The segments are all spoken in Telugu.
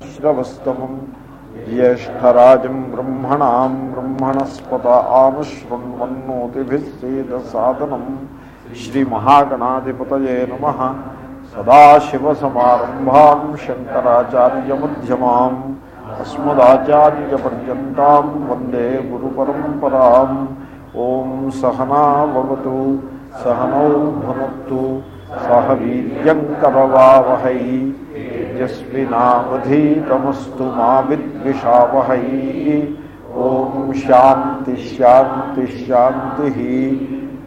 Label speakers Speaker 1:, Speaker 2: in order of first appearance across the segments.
Speaker 1: శ్రవస్తమం జ్యేష్టరాజం బ్రహ్మణాం బ్రహ్మణస్పత ఆనుశృణ్వన్నోతిభిస్సేద సాదనం శ్రీమహాగణాధిపతయే నమ సదాశివసమారంభాం శంకరాచార్యమ్యమాం అస్మదాచార్యపర్యంతం వందే గురుపరంపరాం ఓం సహనావతు సహనౌ భునత్తు సహ వీర్యం కరవావహై యస్మినావధీతమస్తు మా విద్విషావహై ఓం శాంతి శాంతి శాంతి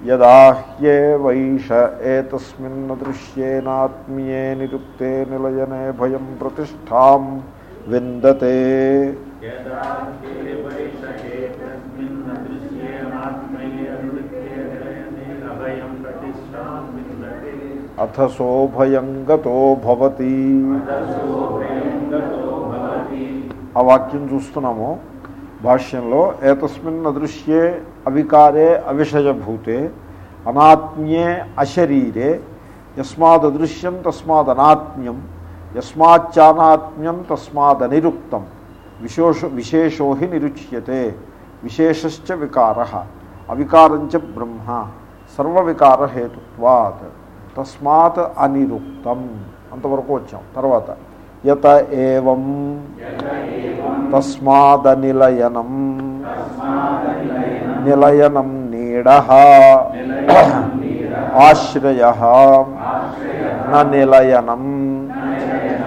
Speaker 1: యదా హ్యేవైష ఏతస్మిన్ దృశ్యేనాత్మీయే నిరుక్తే నిలయనే భయం ప్రతిష్టాం విందతే అథ శోభయం గతో భవతి ఆ వాక్యం చూస్తున్నాము. భాష్యంలో ఏతస్మిన్ అదృశ్యే అవికారే అవిషయభూతే అనాత్మ్యే అశరీరే యస్మాదృశ్యం తస్మాదనాత్మ్యం యస్మాచ్చానాత్మ్యం తస్మాదనిరుక్తం విశేష విశేషో హి నిరుచ్యతే విశేషశ్చ వికార అవికారంచ బ్రహ్మ సర్వవికారహేతుత్వాత్. తస్మాత్ అనిరుక్తం. అంతవరకు వచ్చాం. తర్వాత యత ఏవం తస్మాదనిలయనం నిలయనం నీడ ఆశ్రయ నిలయనం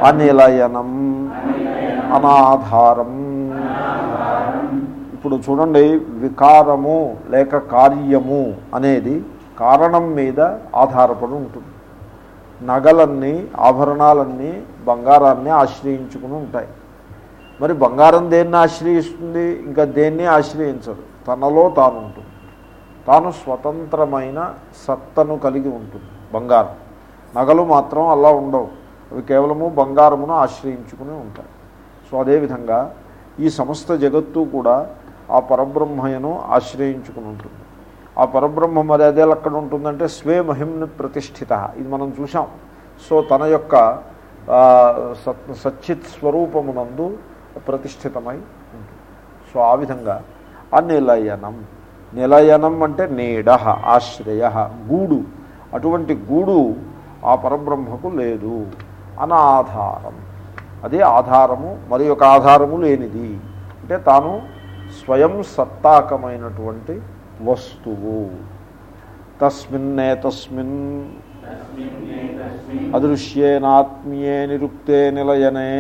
Speaker 1: అనిలయనం అనాధారం. ఇప్పుడు చూడండి వికారము లేక కార్యము అనేది కారణం మీద ఆధారపడి ఉంటుంది. నగలన్నీ ఆభరణాలన్నీ బంగారాన్ని ఆశ్రయించుకుని ఉంటాయి. మరి బంగారం దేన్ని ఆశ్రయిస్తుంది? ఇంకా దేన్ని ఆశ్రయించదు? తనలో తాను ఉంటుంది. తాను స్వతంత్రమైన సత్తను కలిగి ఉంటుంది బంగారం. నగలు మాత్రం అలా ఉండవు. అవి కేవలము బంగారమును ఆశ్రయించుకుని ఉంటాయి. సో అదేవిధంగా ఈ సమస్త జగత్తు కూడా ఆ పరబ్రహ్మయను ఆశ్రయించుకుని ఉంటుంది. ఆ పరబ్రహ్మ మరి అదే ఉంటుందంటే స్వే మహిమ్ని ప్రతిష్ఠిత. ఇది మనం చూసాం సో తన యొక్క సత్ సచ్చిత్ స్వరూపమునందు ప్రతిష్ఠితమై ఉంటుంది. సో ఆ విధంగా అనిలయనం. నిలయనం అంటే నీడ ఆశ్రయ గూడు. అటువంటి గూడు ఆ పరబ్రహ్మకు లేదు. అనాధారం. అదే ఆధారము మరి ఆధారము లేనిది. అంటే తాను స్వయం సత్తాకమైనటువంటి వస్తువు తస్మిన్నే తస్మిన్ అదృశ్యేనాత్మీయే నిరుక్తే నిలయనే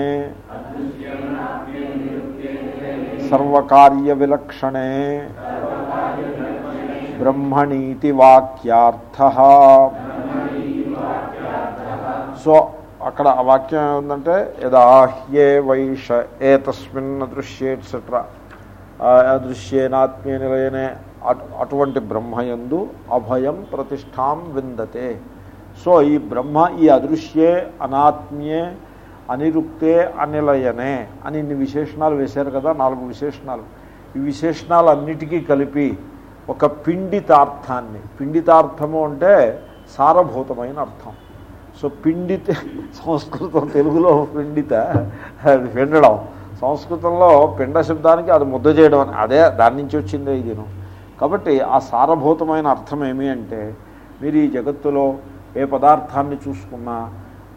Speaker 1: సర్వకార్య విలక్షణే బ్రహ్మణీతి వాక్యార్థ సో అక్కడ ఆ వాక్యం ఏముందంటే యదాహ్యే వైష ఏతస్మిన్ అదృశ్యే ఎట్సెట్రా అదృశ్యేనాత్మీయ నిలయనే. అటువంటి బ్రహ్మయందు అభయం ప్రతిష్టాం విందతే. సో ఈ బ్రహ్మ ఈ అదృశ్యే అనాత్మ్యే అనిరుక్తే అనిలయనే అని ఇన్ని విశేషణాలు వేశారు కదా నాలుగు విశేషణాలు. ఈ విశేషణాలన్నిటికీ కలిపి ఒక పిండితార్థాన్ని పిండితార్థము అంటే సారభూతమైన అర్థం. సో పిండిత సంస్కృతం తెలుగులో పిండిత అది పిండడం. సంస్కృతంలో పిండ శబ్దానికి అది ముద్ద చేయడం అని అదే దాని నుంచి వచ్చిందే ఇదిను కాబట్టి ఆ సారభూతమైన అర్థం ఏమి అంటే మీరు ఈ జగత్తులో ఏ పదార్థాన్ని చూసుకున్నా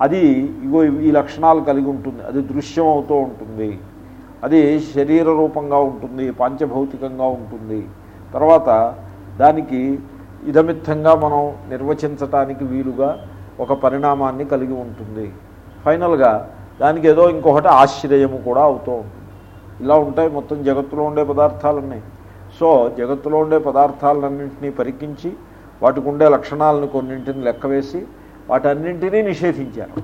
Speaker 1: అది ఇగో ఈ లక్షణాలు కలిగి ఉంటుంది అది దృశ్యం అవుతూ ఉంటుంది. అది శరీర రూపంగా ఉంటుంది పాంచభౌతికంగా ఉంటుంది. తర్వాత దానికి ఇదమిత్తంగా మనం నిర్వచించటానికి వీలుగా ఒక పరిణామాన్ని కలిగి ఉంటుంది. ఫైనల్గా దానికి ఏదో ఇంకొకటి ఆశ్రయము కూడా అవుతూ ఉంటుంది. ఇలా ఉంటాయి మొత్తం జగత్తులో ఉండే పదార్థాలన్నీ. సో జగత్తులో ఉండే పదార్థాలన్నింటినీ పరికించి వాటికి ఉండే లక్షణాలను కొన్నింటిని లెక్కవేసి వాటన్నింటినీ నిషేధించారు.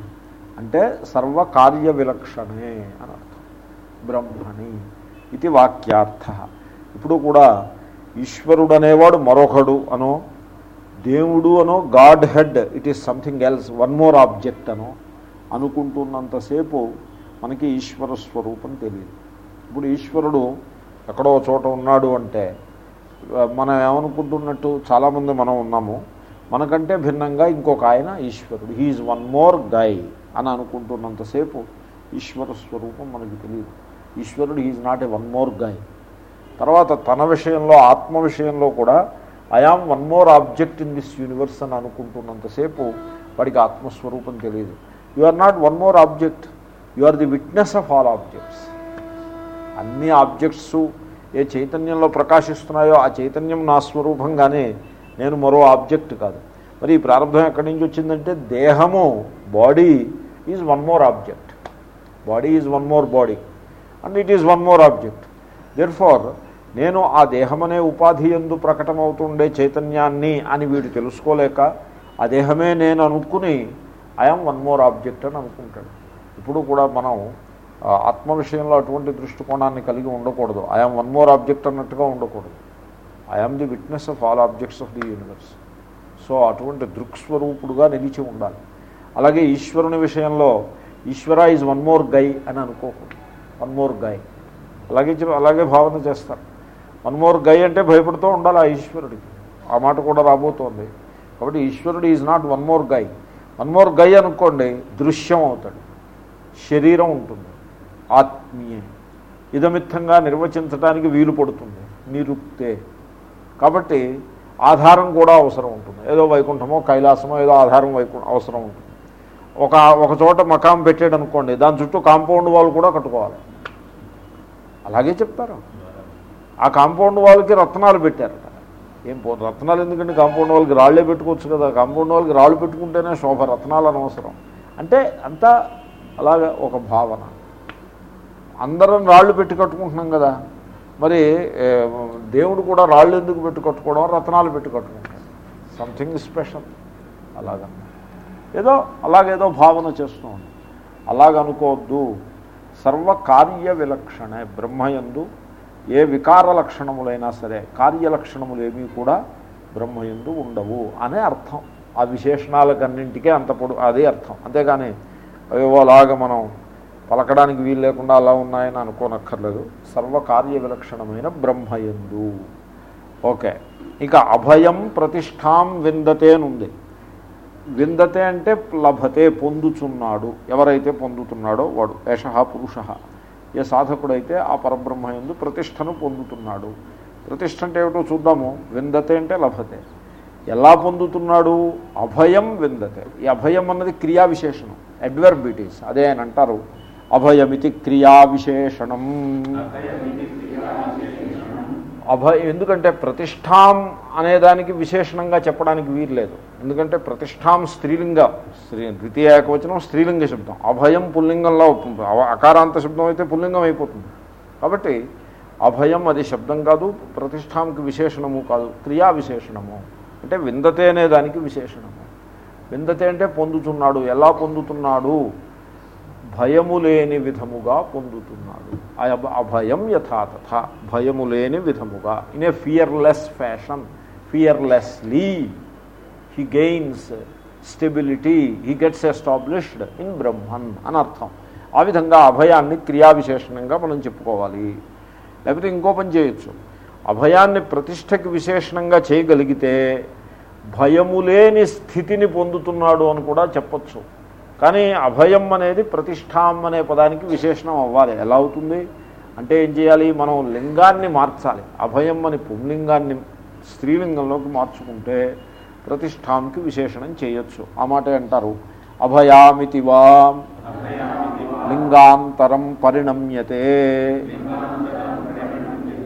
Speaker 1: అంటే సర్వకార్య విలక్షణే అని అర్థం. బ్రహ్మణి ఇది వాక్యార్థ. ఇప్పుడు కూడా ఈశ్వరుడు అనేవాడు మరొకడు అనో దేవుడు అనో godhead it is something else one more object అనో అనుకుంటున్నంతసేపు మనకి ఈశ్వర స్వరూపం తెలియదు. ఇప్పుడు ఈశ్వరుడు ఎక్కడో చోట ఉన్నాడు అంటే మనం ఏమనుకుంటున్నట్టు చాలామంది మనం ఉన్నాము. మనకంటే భిన్నంగా ఇంకొక ఆయన ఈశ్వరుడు. హీఈస్ వన్ మోర్ గై అని అనుకుంటున్నంతసేపు ఈశ్వర స్వరూపం మనకి తెలియదు. ఈశ్వరుడు is not a one more guy తర్వాత తన విషయంలో ఆత్మ విషయంలో కూడా I am one more object in this universe అని అనుకుంటున్నంతసేపు వాడికి ఆత్మస్వరూపం తెలియదు. You are not one more object you are the witness of all objects అన్ని ఆబ్జెక్ట్స్ ఏ చైతన్యంలో ప్రకాశిస్తున్నాయో ఆ చైతన్యం నా స్వరూపంగానే నేను మరో ఆబ్జెక్ట్ కాదు. మరి ఈ ప్రారంభం ఎక్కడి నుంచి వచ్చిందంటే దేహము body is one more object. Body is one more body and it is one more object. Therefore నేను ఆ దేహమనే ఉపాధి ఎందు ప్రకటమవుతుండే చైతన్యాన్ని అని వీడు తెలుసుకోలేక ఆ దేహమే నేను అనుకుని ఐఎమ్ వన్ మోర్ ఆబ్జెక్ట్ అని అనుకుంటాడు. ఇప్పుడు కూడా మనం ఆత్మ విషయంలో అటువంటి దృష్టికోణాన్ని కలిగి ఉండకూడదు. ఐఎమ్ వన్ మోర్ ఆబ్జెక్ట్ అన్నట్టుగా ఉండకూడదు. I am the witness of all objects of the universe so అటువంటి దృక్స్వరూపుడుగా నిలిచి ఉండాలి. అలాగే ఈశ్వరుని విషయంలో ఈశ్వర ఈజ్ వన్ మోర్ గై అని అనుకోకూడదు. వన్ మోర్ గై అలాగే అలాగే భావన చేస్తారు. వన్ మోర్ గై అంటే భయపడుతూ ఉండాలి ఆ ఈశ్వరుడికి. ఆ మాట కూడా రాబోతోంది. కాబట్టి ఈశ్వరుడు is not one more guy one more guy అనుకోండి దృశ్యం అవుతాడు. శరీరం ఉంటుంది. ఆత్మీయ. ఇదమిత్తంగా నిర్వచించడానికి వీలు పడుతుంది. నిరుక్తే. కాబట్టి ఆధారం కూడా అవసరం ఉంటుంది. ఏదో వైకుంఠమో కైలాసమో ఏదో ఆధారం వైకు అవసరం ఉంటుంది. ఒక ఒక చోట మకాం పెట్టాడు అనుకోండి దాని చుట్టూ కాంపౌండ్ వాళ్ళు కూడా కట్టుకోవాలి. అలాగే చెప్తారు. ఆ కాంపౌండ్ వాళ్ళకి రత్నాలు పెట్టారట. ఏం పో రత్నాలు ఎందుకంటే కాంపౌండ్ వాళ్ళకి రాళ్ళే పెట్టుకోవచ్చు కదా. కాంపౌండ్ వాళ్ళకి రాళ్ళు పెట్టుకుంటేనే శోభ రత్నాలు అనవసరం. అంటే అంతా అలాగే ఒక భావన. అందరం రాళ్ళు పెట్టి కట్టుకుంటున్నాం కదా. మరి దేవుడు కూడా రాళ్ళు ఎందుకు పెట్టి కట్టుకోవడం? రత్నాలు పెట్టి కట్టుకుంటాడు సంథింగ్ స్పెషల్ అలాగన్న ఏదో అలాగేదో భావన చేస్తూ ఉంది. అలాగనుకోవద్దు సర్వకార్య విలక్షణే బ్రహ్మయందు ఏ వికార లక్షణములైనా సరే కార్యలక్షణములు ఏమీ కూడా బ్రహ్మయందు ఉండవు అనే అర్థం. ఆ విశేషణాలకన్నింటికే అంత పొడు అదే అర్థం. అంతేగాని అవేవో అలాగ మనం పలకడానికి వీలు లేకుండా అలా ఉన్నాయని అనుకోనక్కర్లేదు. సర్వకార్య విలక్షణమైన బ్రహ్మయందు. ఓకే. ఇక అభయం ప్రతిష్టాం విందతే ఉంది. విందతే అంటే లభతే పొందుచున్నాడు. ఎవరైతే పొందుతున్నాడో వాడు ఏష పురుష. ఏ సాధకుడైతే ఆ పరబ్రహ్మ యందు ప్రతిష్టను పొందుతున్నాడు. ప్రతిష్ట అంటే ఏమిటో చూద్దాము. విందతే అంటే లభతే. ఎలా పొందుతున్నాడు? అభయం విందతే. ఈ అభయం అన్నది క్రియా విశేషణం అడ్వర్బ్ ఇట్ ఈస్ అదే అని అంటారు. అభయమితి క్రియా విశేషణం అభయ ఎందుకంటే ప్రతిష్టాం అనేదానికి విశేషణంగా చెప్పడానికి వీలు లేదు ఎందుకంటే ప్రతిష్టాం స్త్రీలింగ స్త్రీ ద్వితీయ ఏకవచనం స్త్రీలింగ శబ్దం. అభయం పుల్లింగంలో అకారాంత శబ్దం అయితే పుల్లింగం అయిపోతుంది. కాబట్టి అభయం అది శబ్దం కాదు ప్రతిష్టాంకి విశేషణము కాదు క్రియా విశేషణము అంటే విందతే అనే దానికి విశేషణము. విందతే అంటే పొందుతున్నాడు. ఎలా పొందుతున్నాడు? భయము లేని విధముగా పొందుతున్నాడు. ఆ అభయం యథాతథ భయము లేని విధముగా. In a fearless fashion fearlessly he gains stability he gets established in Brahman అని అర్థం ఆ విధంగా అభయాన్ని క్రియా విశేషణంగా మనం చెప్పుకోవాలి. లేకపోతే ఇంకో పని చేయొచ్చు. అభయాన్ని ప్రతిష్టకి విశేషణంగా చేయగలిగితే భయము లేని స్థితిని పొందుతున్నాడు అని కూడా చెప్పచ్చు. కానీ అభయం అనేది ప్రతిష్టాం అనే పదానికి విశేషణం అవ్వాలి. ఎలా అవుతుంది? అంటే ఏం చేయాలి? మనం లింగాన్ని మార్చాలి. అభయం అని పుంలింగాన్ని స్త్రీలింగంలోకి మార్చుకుంటే ప్రతిష్టాంకి విశేషణం చేయొచ్చు. ఆ మాటే అంటారు. అభయామితి వా లింగాంతరం పరిణమ్యతే.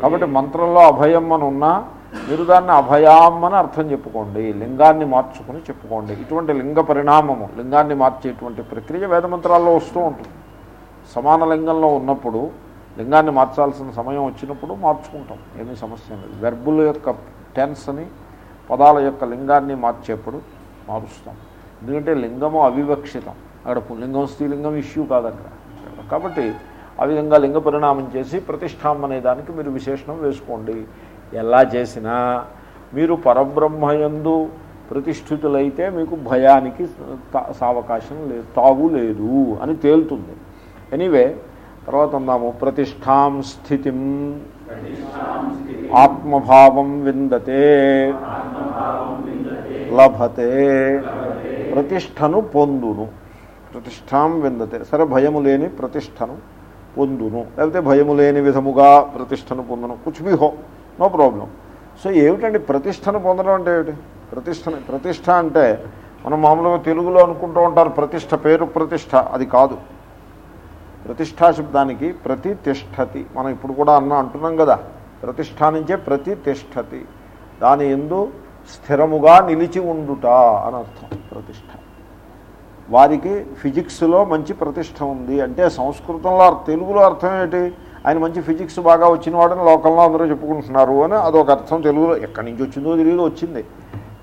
Speaker 1: కాబట్టి మంత్రంలో అభయం అని ఉన్నా మీరు దాన్ని అభయాం అని అర్థం చెప్పుకోండి లింగాన్ని మార్చుకుని చెప్పుకోండి. ఇటువంటి లింగ పరిణామము లింగాన్ని మార్చేటువంటి ప్రక్రియ వేదమంత్రాల్లో వస్తూ ఉంటుంది. సమాన లింగంలో ఉన్నప్పుడు లింగాన్ని మార్చాల్సిన సమయం వచ్చినప్పుడు మార్చుకుంటాం ఏమీ సమస్య లేదు. వెర్బుల యొక్క టెన్స్ అని పదాల యొక్క లింగాన్ని మార్చేప్పుడు మారుస్తాం. ఎందుకంటే లింగము అవివక్షితం. అక్కడ పుల్లింగం స్త్రీలింగం ఇష్యూ కాదు అక్కడ కాబట్టి ఆ విధంగా లింగ పరిణామం చేసి ప్రతిష్టాం అనే దానికి మీరు విశేషణం వేసుకోండి. ఎలా చేసినా మీరు పరబ్రహ్మయందు ప్రతిష్ఠితులైతే మీకు భయానికి తా- సావకాశం లేదు తావు లేదు అని తేలుతుంది. ఎనీవే తర్వాత అందాము ప్రతిష్టాం స్థితిం ఆత్మభావం విందతే లభతే ప్రతిష్టను పొందును. ప్రతిష్టాం విందతే. సరే భయము లేని ప్రతిష్టను పొందును. లేకపోతే భయము లేని విధముగా ప్రతిష్టను పొందును. కుచ్ బి హో నో ప్రాబ్లం. సో ఏమిటండి ప్రతిష్టను పొందడం అంటే ఏమిటి? ప్రతిష్ట ప్రతిష్ట అంటే మనం మామూలుగా తెలుగులో అనుకుంటూ ఉంటారు ప్రతిష్ట పేరు ప్రతిష్ట అది కాదు. ప్రతిష్టా శబ్దానికి ప్రతి తిష్టతి మనం ఇప్పుడు కూడా అన్న అంటున్నాం కదా. ప్రతిష్ట నుంచే ప్రతి తిష్టతి దాని ఎందు స్థిరముగా నిలిచి ఉండుట అని అర్థం ప్రతిష్ట. వారికి ఫిజిక్స్లో మంచి ప్రతిష్ట ఉంది అంటే సంస్కృతంలో తెలుగులో అర్థం ఏంటి ఆయన మంచి ఫిజిక్స్ బాగా వచ్చినవాడని లోకంలో అందరూ చెప్పుకుంటున్నారు అని అదొక అర్థం. తెలుగులో ఎక్కడి నుంచి వచ్చిందో తెలియదు వచ్చింది.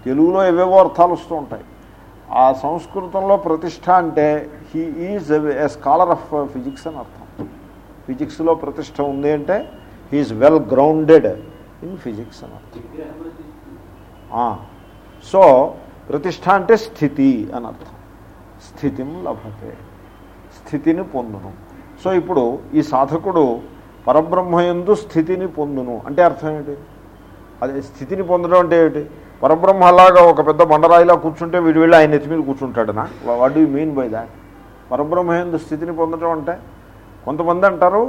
Speaker 1: తెలుగులో ఏవేవో అర్థాలు వస్తూ ఉంటాయి. ఆ సంస్కృతంలో ప్రతిష్ట అంటే he is a scholar of physics అని అర్థం. ఫిజిక్స్లో ప్రతిష్ట ఉంది అంటే he is well grounded in physics అని అర్థం. సో ప్రతిష్ట అంటే స్థితి అని అర్థం. స్థితిం లభతే. స్థితిని పొందును. సో ఇప్పుడు ఈ సాధకుడు పరబ్రహ్మయందు స్థితిని పొందును. అంటే అర్థం ఏంటి? అదే స్థితిని పొందడం అంటే ఏమిటి? పరబ్రహ్మ అలాగా ఒక పెద్ద బండరాయిలా కూర్చుంటే వీడు వెళ్ళి ఆయన ఎత్తి మీద కూర్చుంటాడనా? What you mean by that పరబ్రహ్మయందు స్థితిని పొందడం అంటే కొంతమంది అంటారు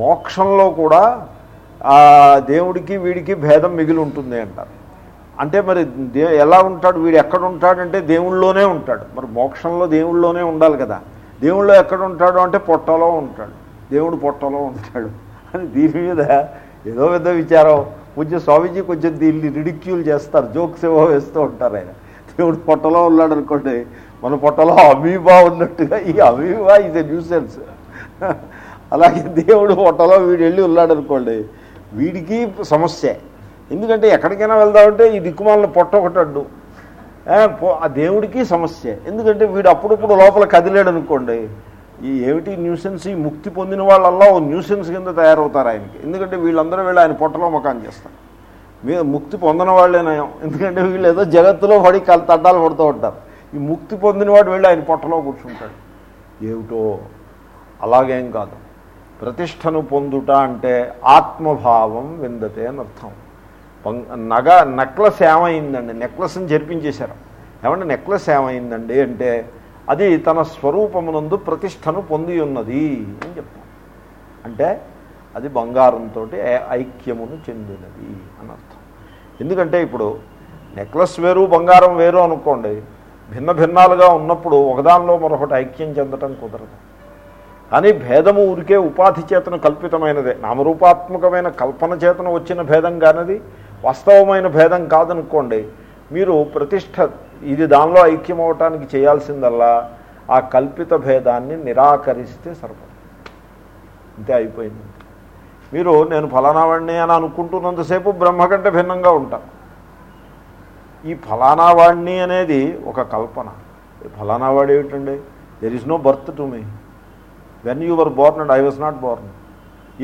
Speaker 1: మోక్షంలో కూడా దేవుడికి వీడికి భేదం మిగిలి ఉంటుంది అంటారు. అంటే మరి దే ఎలా ఉంటాడు? వీడు ఎక్కడ ఉంటాడంటే దేవుళ్ళలోనే ఉంటాడు. మరి మోక్షంలో దేవుళ్ళలోనే ఉండాలి కదా. దేవుళ్ళు ఎక్కడ ఉంటాడు అంటే పొట్టలో ఉంటాడు. దేవుడు పొట్టలో ఉంటాడు. అని దీని మీద ఏదో పెద్ద విచారం. కొంచెం స్వామీజీ కొంచెం దీన్ని రిడిక్యూల్ చేస్తారు. జోక్స్ ఏవో వేస్తూ ఉంటారు ఆయన. దేవుడు పొట్టలో ఉన్నాడు అనుకోండి మన పొట్టలో అమీబా ఉన్నట్టుగా ఈ అమీబా ఇది న్యూసెన్స్ అలాగే దేవుడు పొట్టలో వీడు వెళ్ళి ఉన్నాడు అనుకోండి వీడికి సమస్య. ఎందుకంటే ఎక్కడికైనా వెళ్దామంటే ఈ దిక్కుమాలను పొట్ట ఒకటి అడ్డు. ఆ దేవుడికి సమస్య. ఎందుకంటే వీడు అప్పుడప్పుడు లోపల కదిలేడు అనుకోండి ఈ ఏమిటి న్యూసెన్స్? ఈ ముక్తి పొందిన వాళ్ళల్లో ఓ న్యూసెన్స్ కింద తయారవుతారు ఆయనకి. ఎందుకంటే వీళ్ళందరూ వీళ్ళు ఆయన పొట్టలో మకాన్ చేస్తారు. మీరు ముక్తి పొందిన వాళ్ళేనాయం ఎందుకంటే వీళ్ళు ఏదో జగత్తులో పడి కల తడ్డాలు పడుతూ ఉంటారు. ఈ ముక్తి పొందిన వాడు వెళ్ళి ఆయన పొట్టలో కూర్చుంటాడు. ఏమిటో? అలాగేం కాదు. ప్రతిష్టను పొందుట అంటే ఆత్మభావం విందతే అని అర్థం. నగ నెక్లెస్ ఏమైందండి? నెక్లెస్ని జరిపించేశారు. ఏమంటే నెక్లెస్ ఏమైందండి అంటే అది తన స్వరూపమునందు ప్రతిష్టను పొంది ఉన్నది అని చెప్తాం అంటే అది బంగారంతో ఐక్యమును చెందినది అని అర్థం. ఎందుకంటే ఇప్పుడు నెక్లెస్ వేరు బంగారం వేరు అనుకోండి భిన్న భిన్నాలుగా ఉన్నప్పుడు ఒకదానిలో మరొకటి ఐక్యం చెందటం కుదరదు. కానీ భేదము ఊరికే ఉపాధి చేతన కల్పితమైనదే. నామరూపాత్మకమైన కల్పన చేతన వచ్చిన భేదం కానిది వాస్తవమైన భేదం కాదనుకోండి. మీరు ప్రతిష్ట ఇది దానిలో ఐక్యం అవటానికి చేయాల్సిందల్లా ఆ కల్పిత భేదాన్ని నిరాకరిస్తే సరిపడు అంతే అయిపోయింది. మీరు నేను ఫలానావాడిని అని అనుకుంటున్నంతసేపు బ్రహ్మ కంటే భిన్నంగా ఉంటాను ఈ ఫలానావాడిని అనేది ఒక కల్పన. ఈ ఫలానా వాడు ఏమిటండి? There is no birth to me when you were born and I was not born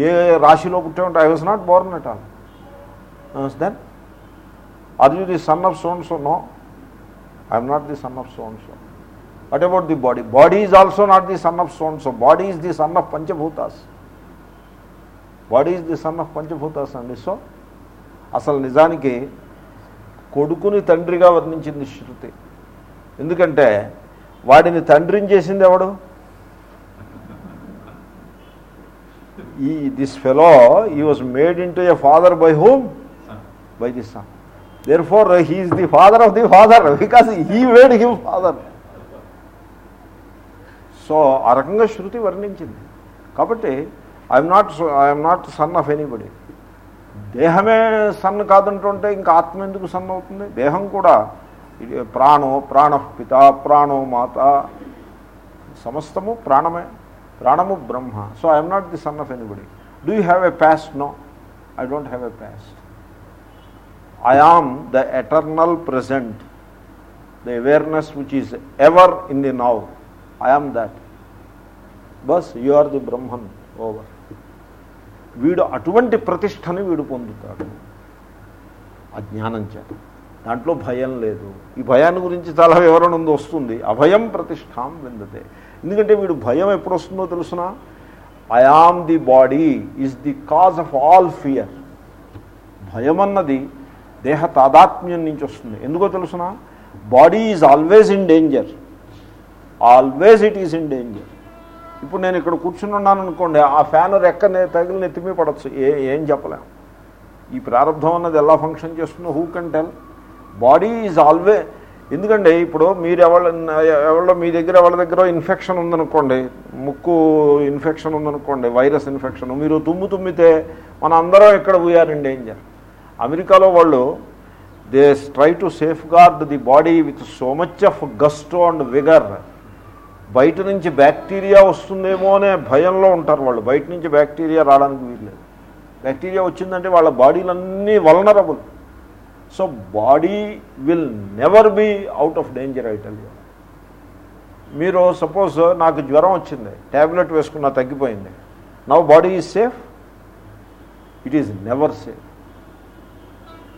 Speaker 1: ఏ రాశిలో పుట్టామంటే I was not born at all then are you the son of son so no I am not the son of son so what about the body body is also not the son of son so body is the son of panchabhutas body is the son of panchabhutas అండి. సో అసలు నిజానికి కొడుకుని తండ్రిగా వర్ణించింది శృతి. ఎందుకంటే వాడిని తండ్రిని చేసింది ఎవడు? ఈ దిస్ ఫెలో ఈ was made into a father by whom by the son therefore he is the father of the father because he made him father so ఆ రకంగా శృతి వర్ణించింది. కాబట్టి I am not I am not son of anybody దేహమే సన్ కాదంటుంటే ఇంకా ఆత్మ ఎందుకు సన్ అవుతుంది? దేహం కూడా ప్రాణో ప్రాణ పిత ప్రాణో మాత సమస్తము ప్రాణమే ప్రాణము బ్రహ్మ. So I'm not the son of anybody do you have a past no I don't have a past I am the eternal present the awareness which is ever in the now I am that bus you are the Brahman over వీడు అటువంటి ప్రతిష్టని వీడు పొందుతాడు. అజ్ఞానం చేత. దాంట్లో భయం లేదు. ఈ భయాన్ని గురించి చాలా వివరణ ఉంది వస్తుంది. అభయం ప్రతిష్టాం విందతే. ఎందుకంటే వీడు భయం ఎప్పుడు వస్తుందో తెలుసిన? I am the body is the cause of all fear భయం అన్నది దేహ తాదాత్మ్యం నుంచి వస్తుంది. ఎందుకో తెలుసిన? Body is always in danger always it is in danger ఇప్పుడు నేను ఇక్కడ కూర్చుని ఉన్నాను అనుకోండి ఆ ఫ్యాన్ రెక్క తగిలి నెత్తిమీ పడచ్చు. ఏ ఏం చెప్పలేము ఈ ప్రారంభం అన్నది ఎలా ఫంక్షన్ చేస్తుందో who can tell body is always ఎందుకంటే ఇప్పుడు మీరు ఎవరి ఎవరిలో మీ దగ్గర ఎవరి దగ్గర ఇన్ఫెక్షన్ ఉందనుకోండి ముక్కు ఇన్ఫెక్షన్ ఉందనుకోండి వైరస్ ఇన్ఫెక్షన్ మీరు తుమ్ము తుమ్మితే మన అందరం ఇక్కడ వీఆర్ ఇన్ డేంజర్ అమెరికాలో వాళ్ళు they try to safeguard the body with so much of gusto and vigour. బయట నుంచి బ్యాక్టీరియా వస్తుందేమో అనే భయంలో ఉంటారు వాళ్ళు. బయట నుంచి బ్యాక్టీరియా రావడానికి వీల్లేదు. బ్యాక్టీరియా వచ్చిందంటే వాళ్ళ బాడీలన్నీ vulnerable. So body will never be out of danger ఐటల్ మీరు సపోజ్ నాకు జ్వరం వచ్చింది ట్యాబ్లెట్ వేసుకున్నా తగ్గిపోయింది. Now body is safe. It is never safe.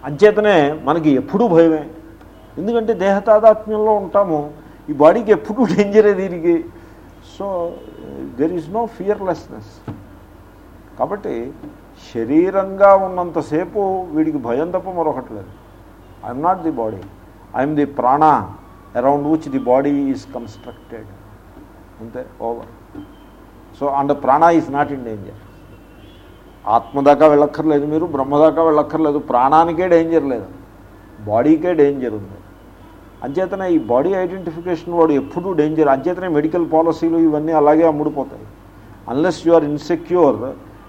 Speaker 1: అంచేతనే మనకి ఎప్పుడూ భయమే. ఎందుకంటే దేహతాదాత్మ్యంలో ఉంటాము. ఈ బాడీకి ఎప్పుడూ డేంజరే దీనికి. So there is no fearlessness కాబట్టి శరీరంగా ఉన్నంతసేపు వీడికి భయం తప్ప మరొకటి లేదు. I'm not the body I'm the prana around which the body is constructed అంతే over so and prana is not in danger ఆత్మ దాకా వెళ్ళక్కర్లేదు మీరు బ్రహ్మదాకా వెళ్ళక్కర్లేదు ప్రాణానికే డేంజర్ లేదు బాడీకే డేంజర్ ఉంది. అంచేతనే ఈ బాడీ ఐడెంటిఫికేషన్ వాడు ఎప్పుడూ డేంజర్ అంచేతనే మెడికల్ పాలసీలు ఇవన్నీ అలాగే అమ్ముడుపోతాయి. Unless you are insecure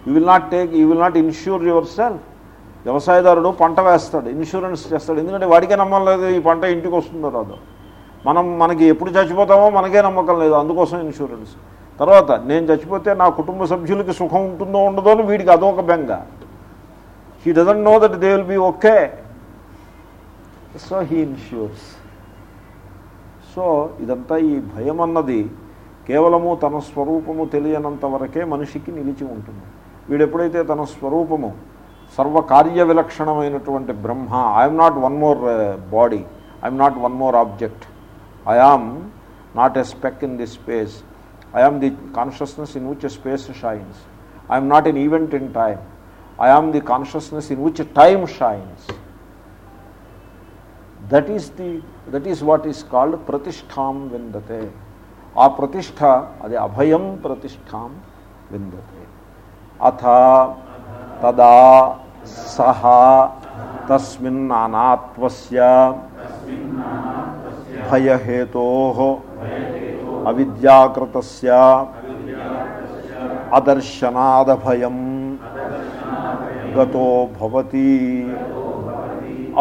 Speaker 1: you will not take you will not insure yourself వ్యవసాయదారుడు పంట వేస్తాడు ఇన్సూరెన్స్ చేస్తాడు. ఎందుకంటే వాడికే నమ్మకం లేదు ఈ పంట ఇంటికి వస్తుందో రాదో. మనం మనకి ఎప్పుడు చచ్చిపోతామో మనకే నమ్మకం లేదు అందుకోసం ఇన్సూరెన్స్ తర్వాత నేను చచ్చిపోతే నా కుటుంబ సభ్యులకి సుఖం ఉంటుందో ఉండదో అని వీడికి అదొక బెంగ. He doesn't know that they will be okay so he insures so ఇదంతా ఈ భయం అన్నది కేవలము తన స్వరూపము తెలియనంత వరకే మనిషికి నిలిచి ఉంటుంది. వీడు ఎప్పుడైతే తన స్వరూపము సర్వకార్య విలక్షణమైనటువంటి బ్రహ్మ I'm not one more body I'm not one more object I am not a speck in the space I am the consciousness in which space shines I'm not in event in time I am the consciousness in which time shines that is the that is what is called ప్రతిష్టాం విందతే ఆ ప్రతిష్ట అది అభయం ప్రతిష్టాం విందతే అథ తదా సహ తస్మిన్ అనాత్వస్య భయహేతో అవిద్యాకృతస్య. అదర్శనాదభయం గతో భవతి.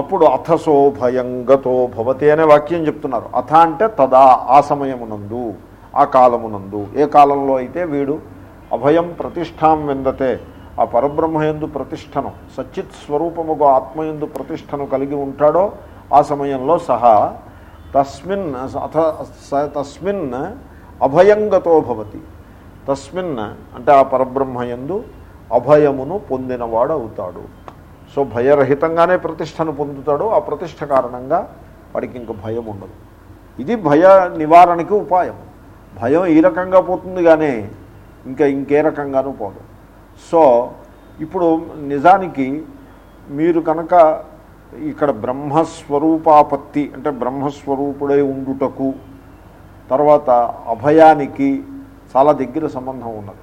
Speaker 1: అప్పుడు అథసో భయం గతో భవతి అనే వాక్యం చెప్తున్నారు. అథ అంటే తదా ఆ సమయమునందు ఆ కాలమునందు. ఏ కాలంలో అయితే వీడు అభయం ప్రతిష్టాం విందతే ఆ పరబ్రహ్మయందు ప్రతిష్టను సచ్చిత్ స్వరూపముగా ఆత్మయందు ప్రతిష్టను కలిగి ఉంటాడో ఆ సమయంలో సహా తస్మిన్ అథ స- తస్మిన్ అభయంగతో భవతి. తస్మిన్ అంటే ఆ పరబ్రహ్మయందు అభయమును పొందినవాడు అవుతాడు. సో భయరహితంగానే ప్రతిష్టను పొందుతాడు ఆ ప్రతిష్ట కారణంగా వాడికి ఇంక భయం ఉండదు. ఇది భయ నివారణకి ఉపాయం. భయం ఈ రకంగా పోతుంది కానీ ఇంకా ఇంకే రకంగానూ పోదు. సో ఇప్పుడు నిజానికి మీరు కనుక ఇక్కడ బ్రహ్మస్వరూపాపత్తి అంటే బ్రహ్మస్వరూపుడై ఉండుటకు తర్వాత అభయానికి చాలా దగ్గర సంబంధం ఉన్నది.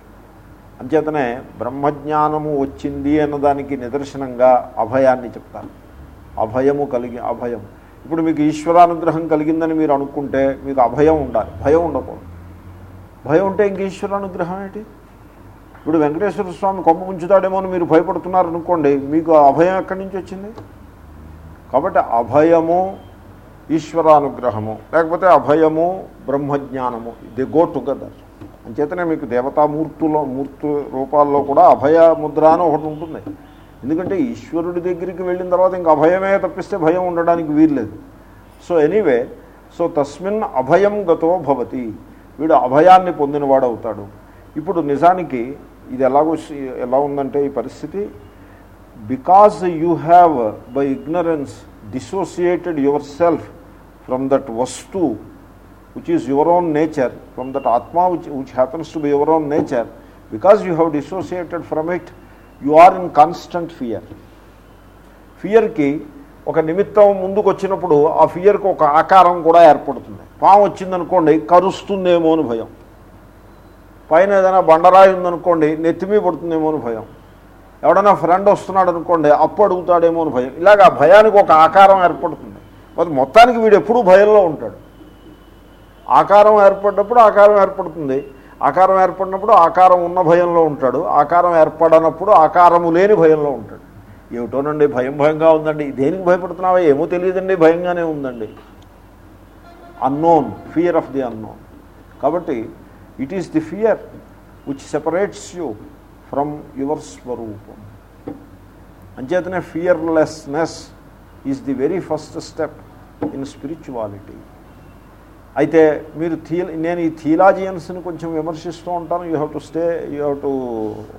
Speaker 1: అంచేతనే బ్రహ్మజ్ఞానము వచ్చింది అన్నదానికి నిదర్శనంగా అభయాన్ని చెప్తారు. అభయము కలిగి అభయం. ఇప్పుడు మీకు ఈశ్వరానుగ్రహం కలిగిందని మీరు అనుకుంటే మీకు అభయం ఉండాలి భయం ఉండకూడదు. భయం ఉంటే ఇంక ఈశ్వరానుగ్రహం ఏంటి? ఇప్పుడు వెంకటేశ్వర స్వామి కొమ్మ ఉంచుతాడేమో అని మీరు భయపడుతున్నారు అనుకోండి మీకు ఆ అభయం ఎక్కడి నుంచి వచ్చింది? కాబట్టి అభయము ఈశ్వరానుగ్రహము లేకపోతే అభయము బ్రహ్మజ్ఞానము ది గో టుగెదర్ అంచేతనే మీకు దేవతామూర్తులో మూర్తు రూపాల్లో కూడా అభయ ముద్ర అని ఒకటి ఉంటుంది. ఎందుకంటే ఈశ్వరుడి దగ్గరికి వెళ్ళిన తర్వాత ఇంకా అభయమే తప్పిస్తే భయం ఉండడానికి వీల్లేదు. సో ఎనీవే సో తస్మిన్ అభయం గతో భవతి. వీడు అభయాన్ని పొందినవాడవుతాడు. ఇప్పుడు నిజానికి ఇది ఎలాగో ఎలా ఉందంటే ఈ పరిస్థితి because you have by ignorance dissociated yourself from that వస్తు which is your own nature, from that Atma which, which happens to be your own nature, because you have dissociated from it, you are in constant fear. ఫియర్కి ఒక నిమిత్తం ముందుకు వచ్చినప్పుడు ఆ ఫియర్కి ఒక ఆకారం కూడా ఏర్పడుతుంది. పాము వచ్చిందనుకోండి కరుస్తుందేమో అని భయం. పైన ఏదైనా బండరాయి ఉందనుకోండి నెత్తిమీ పడుతుందేమో అని భయం. ఎవడైనా ఫ్రెండ్ వస్తున్నాడు అనుకోండి అప్పు అడుగుతాడేమో అని భయం. ఇలాగ ఆ భయానికి ఒక ఆకారం ఏర్పడుతుంది. మరి మొత్తానికి వీడు ఎప్పుడూ భయంలో ఉంటాడు. ఆకారం ఏర్పడినప్పుడు ఆకారం ఏర్పడుతుంది. ఆకారం ఏర్పడినప్పుడు ఆకారం ఉన్న భయంలో ఉంటాడు. ఆకారం ఏర్పడనప్పుడు ఆకారము లేని భయంలో ఉంటాడు. ఏమిటోనండి భయం భయంగా ఉందండి. దేనికి భయపడుతున్నావా? ఏమో తెలియదండి భయంగానే ఉందండి. Unknown fear of the unknown కాబట్టి it is the fear which separates you from your స్వరూపం అంచేతనే fearlessness is the very first step in spirituality అయితే మీరు థీ నేను ఈ థీలాజియన్స్ని కొంచెం విమర్శిస్తూ ఉంటాను you have to stay you have to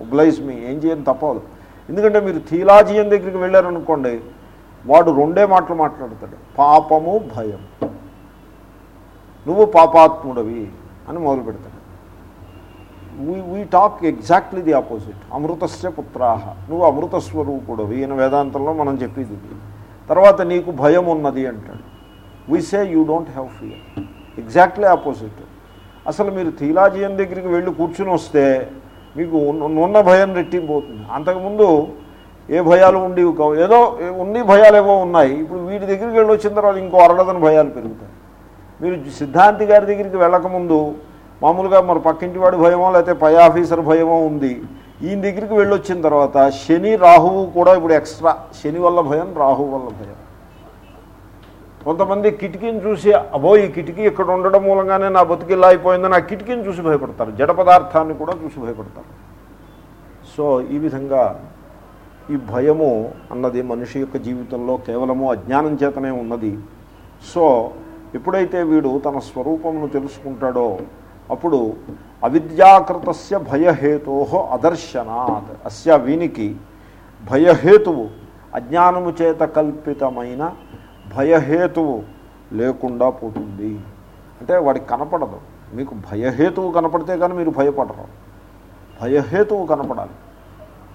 Speaker 1: oblige me ఏం చేయని తప్పదు ఎందుకంటే మీరు థీలాజియన్ దగ్గరికి వెళ్ళారనుకోండి వాడు రెండే మాటలు మాట్లాడతాడు పాపము భయం నువ్వు పాపాత్ముడవి అని మొదలు పెడతాడు we we talk exactly the opposite అమృతస్య పుత్రాహ నువ్వు అమృత స్వరూపుడవి ఈయన వేదాంతంలో మనం చెప్పేది ఇది. తర్వాత నీకు భయం ఉన్నది అంటాడు. We say you don't have fear exactly opposite అసలు మీరు థీలాజియన్ దగ్గరికి వెళ్ళి కూర్చుని వస్తే మీకు ఉన్న- భయం రెట్టింపోతుంది. అంతకుముందు ఏ భయాలు ఉండేవి కావు. ఏదో ఉన్ని భయాలు ఏవో ఉన్నాయి. ఇప్పుడు వీటి దగ్గరికి వెళ్ళి వచ్చిన తర్వాత ఇంకో అరడదని భయాలు పెరుగుతాయి. మీరు సిద్ధాంతి గారి దగ్గరికి వెళ్ళకముందు మామూలుగా మరి పక్కింటి వాడి భయమో లేకపోతే పై ఆఫీసర్ భయమో ఉంది. ఈయన దగ్గరికి వెళ్ళొచ్చిన తర్వాత శని రాహువు కూడా ఇప్పుడు ఎక్స్ట్రా. శని వల్ల భయం రాహువు వల్ల భయం. కొంతమంది కిటికీని చూసి అబో ఈ కిటికీ ఇక్కడ ఉండడం మూలంగానే నా బతికి ఇలా అయిపోయిందని ఆ కిటికీని చూసి భయపడతారు. జడ పదార్థాన్ని కూడా చూసి భయపడతారు. సో ఈ విధంగా ఈ భయము అన్నది మనిషి యొక్క జీవితంలో కేవలము అజ్ఞానం చేతనే ఉన్నది. సో ఎప్పుడైతే వీడు తన స్వరూపమును తెలుసుకుంటాడో అప్పుడు అవిద్యాకృతస్య భయహేతో అదర్శనాత్. అస్య వీనికి భయహేతువు అజ్ఞానము చేత కల్పితమైన భయహేతువు లేకుండా పోతుంది. అంటే వాడికి కనపడదు. మీకు భయహేతువు కనపడితే కానీ మీరు భయపడరు. భయహేతువు కనపడాలి.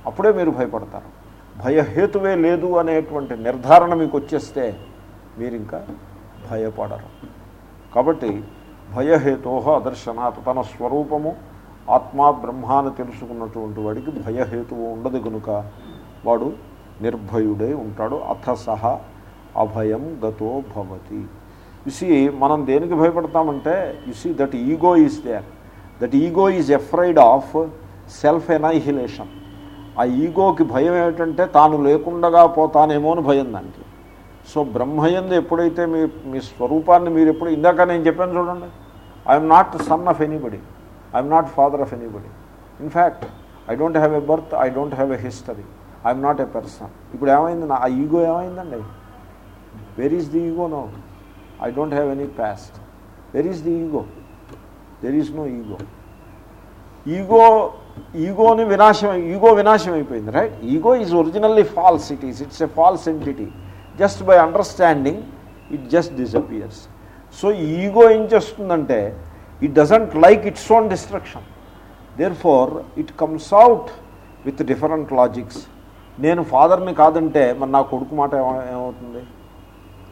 Speaker 1: అప్పుడే మీరు భయపడతారు. భయహేతువే లేదు అనేటువంటి నిర్ధారణ మీకు వచ్చేస్తే మీరు ఇంకా భయపడరు. కాబట్టి భయహేతో అదర్శనాత్ తన స్వరూపము ఆత్మా బ్రహ్మాన్ని తెలుసుకున్నటువంటి వాడికి భయహేతువు ఉండదు కనుక వాడు నిర్భయుడై ఉంటాడు అథ సహ అభయం గతో భవతి. ఇసి మనం దేనికి భయపడతామంటే you see that ego is there that ego is afraid of self annihilation ఆ ఈగోకి భయం ఏమిటంటే తాను లేకుండగా పోతానేమో అని భయం దానికి. సో బ్రహ్మయందు ఎప్పుడైతే మీ మీ స్వరూపాన్ని మీరు ఎప్పుడు ఇందాక నేను చెప్పాను చూడండి I'm not son of anybody I'm not father of anybody in fact I don't have a birth I don't have a history I'm not a person ఇప్పుడు ఏమైంది? నా ఆ ఈగో ఏమైందండి? Where is the ego no I don't have any past where is the ego there is no ego ego ఈగోని వినాశం ఈగో వినాశం అయిపోయింది right ego is originally false it is it's a false entity just by understanding it just disappears so ego ఏం చేస్తుందంటే it doesn't like its own destruction therefore it comes out with different logics నేను ఫాదర్ని కాదంటే మరి నా కొడుకు మాట ఏమవుతుంది?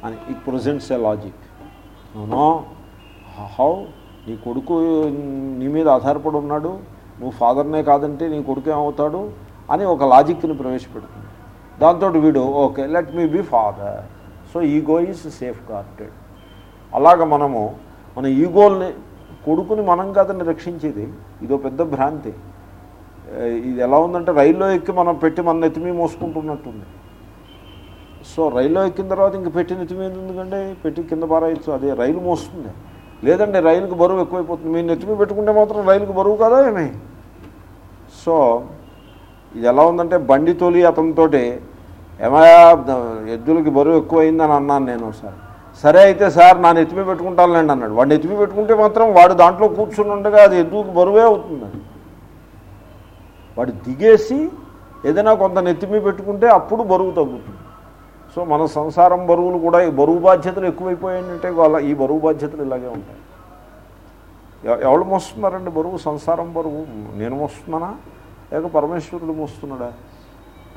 Speaker 1: అని it presents a logic no how? నీ కొడుకు నీ మీద ఆధారపడి ఉన్నాడు. నువ్వు ఫాదర్నే కాదంటే నీ కొడుకు ఏమవుతాడు? అని ఒక లాజిక్ని ప్రవేశపెడుతుంది. దాంతో వీడు okay let me be father so ego is safeguarded అలాగ మనము మన ఈగోల్ని కొడుకుని మనం కాదని రక్షించేది ఇదో పెద్ద భ్రాంతి. ఇది ఎలా ఉందంటే రైల్లో ఎక్కి మనం పెట్టి మన నెత్తిమీ మోసుకుంటున్నట్టుంది. సో రైల్లో ఎక్కిన తర్వాత ఇంక పెట్టి నెత్తిమీ ఎందుకంటే పెట్టి కింద పారాయచ్చు. అదే రైలు మోస్తుంది. లేదండి రైలుకి బరువు ఎక్కువైపోతుంది. మీ నెత్తిమీ పెట్టుకుంటే మాత్రం రైలుకి బరువు కదా ఏమి? సో ఇది ఎలా ఉందంటే బండి తోలి అతనితోటి ఏమయా ఎద్దులకి బరువు ఎక్కువైందని అన్నాను నేను ఒకసారి. సరే అయితే సార్ నా పెట్టుకుంటాను పెట్టుకుంటానులేండి అన్నాడు. వాడిని ఎత్తిమి పెట్టుకుంటే మాత్రం వాడు దాంట్లో కూర్చుని ఉండగా అది ఎద్దుకు బరువే అవుతుంది వాడు దిగేసి ఏదైనా కొంత నెత్తిమి పెట్టుకుంటే అప్పుడు బరువు తగ్గుతుంది. సో మన సంసారం బరువులు కూడా ఈ బరువు బాధ్యతలు ఎక్కువైపోయాయంటే వాళ్ళ ఈ బరువు బాధ్యతలు ఇలాగే ఉంటాయి. ఎవ- ఎవరు మోస్తున్నారండి బరువు? సంసారం బరువు. నేను మోస్తున్నానా? లేక పరమేశ్వరుడు మోస్తున్నాడా?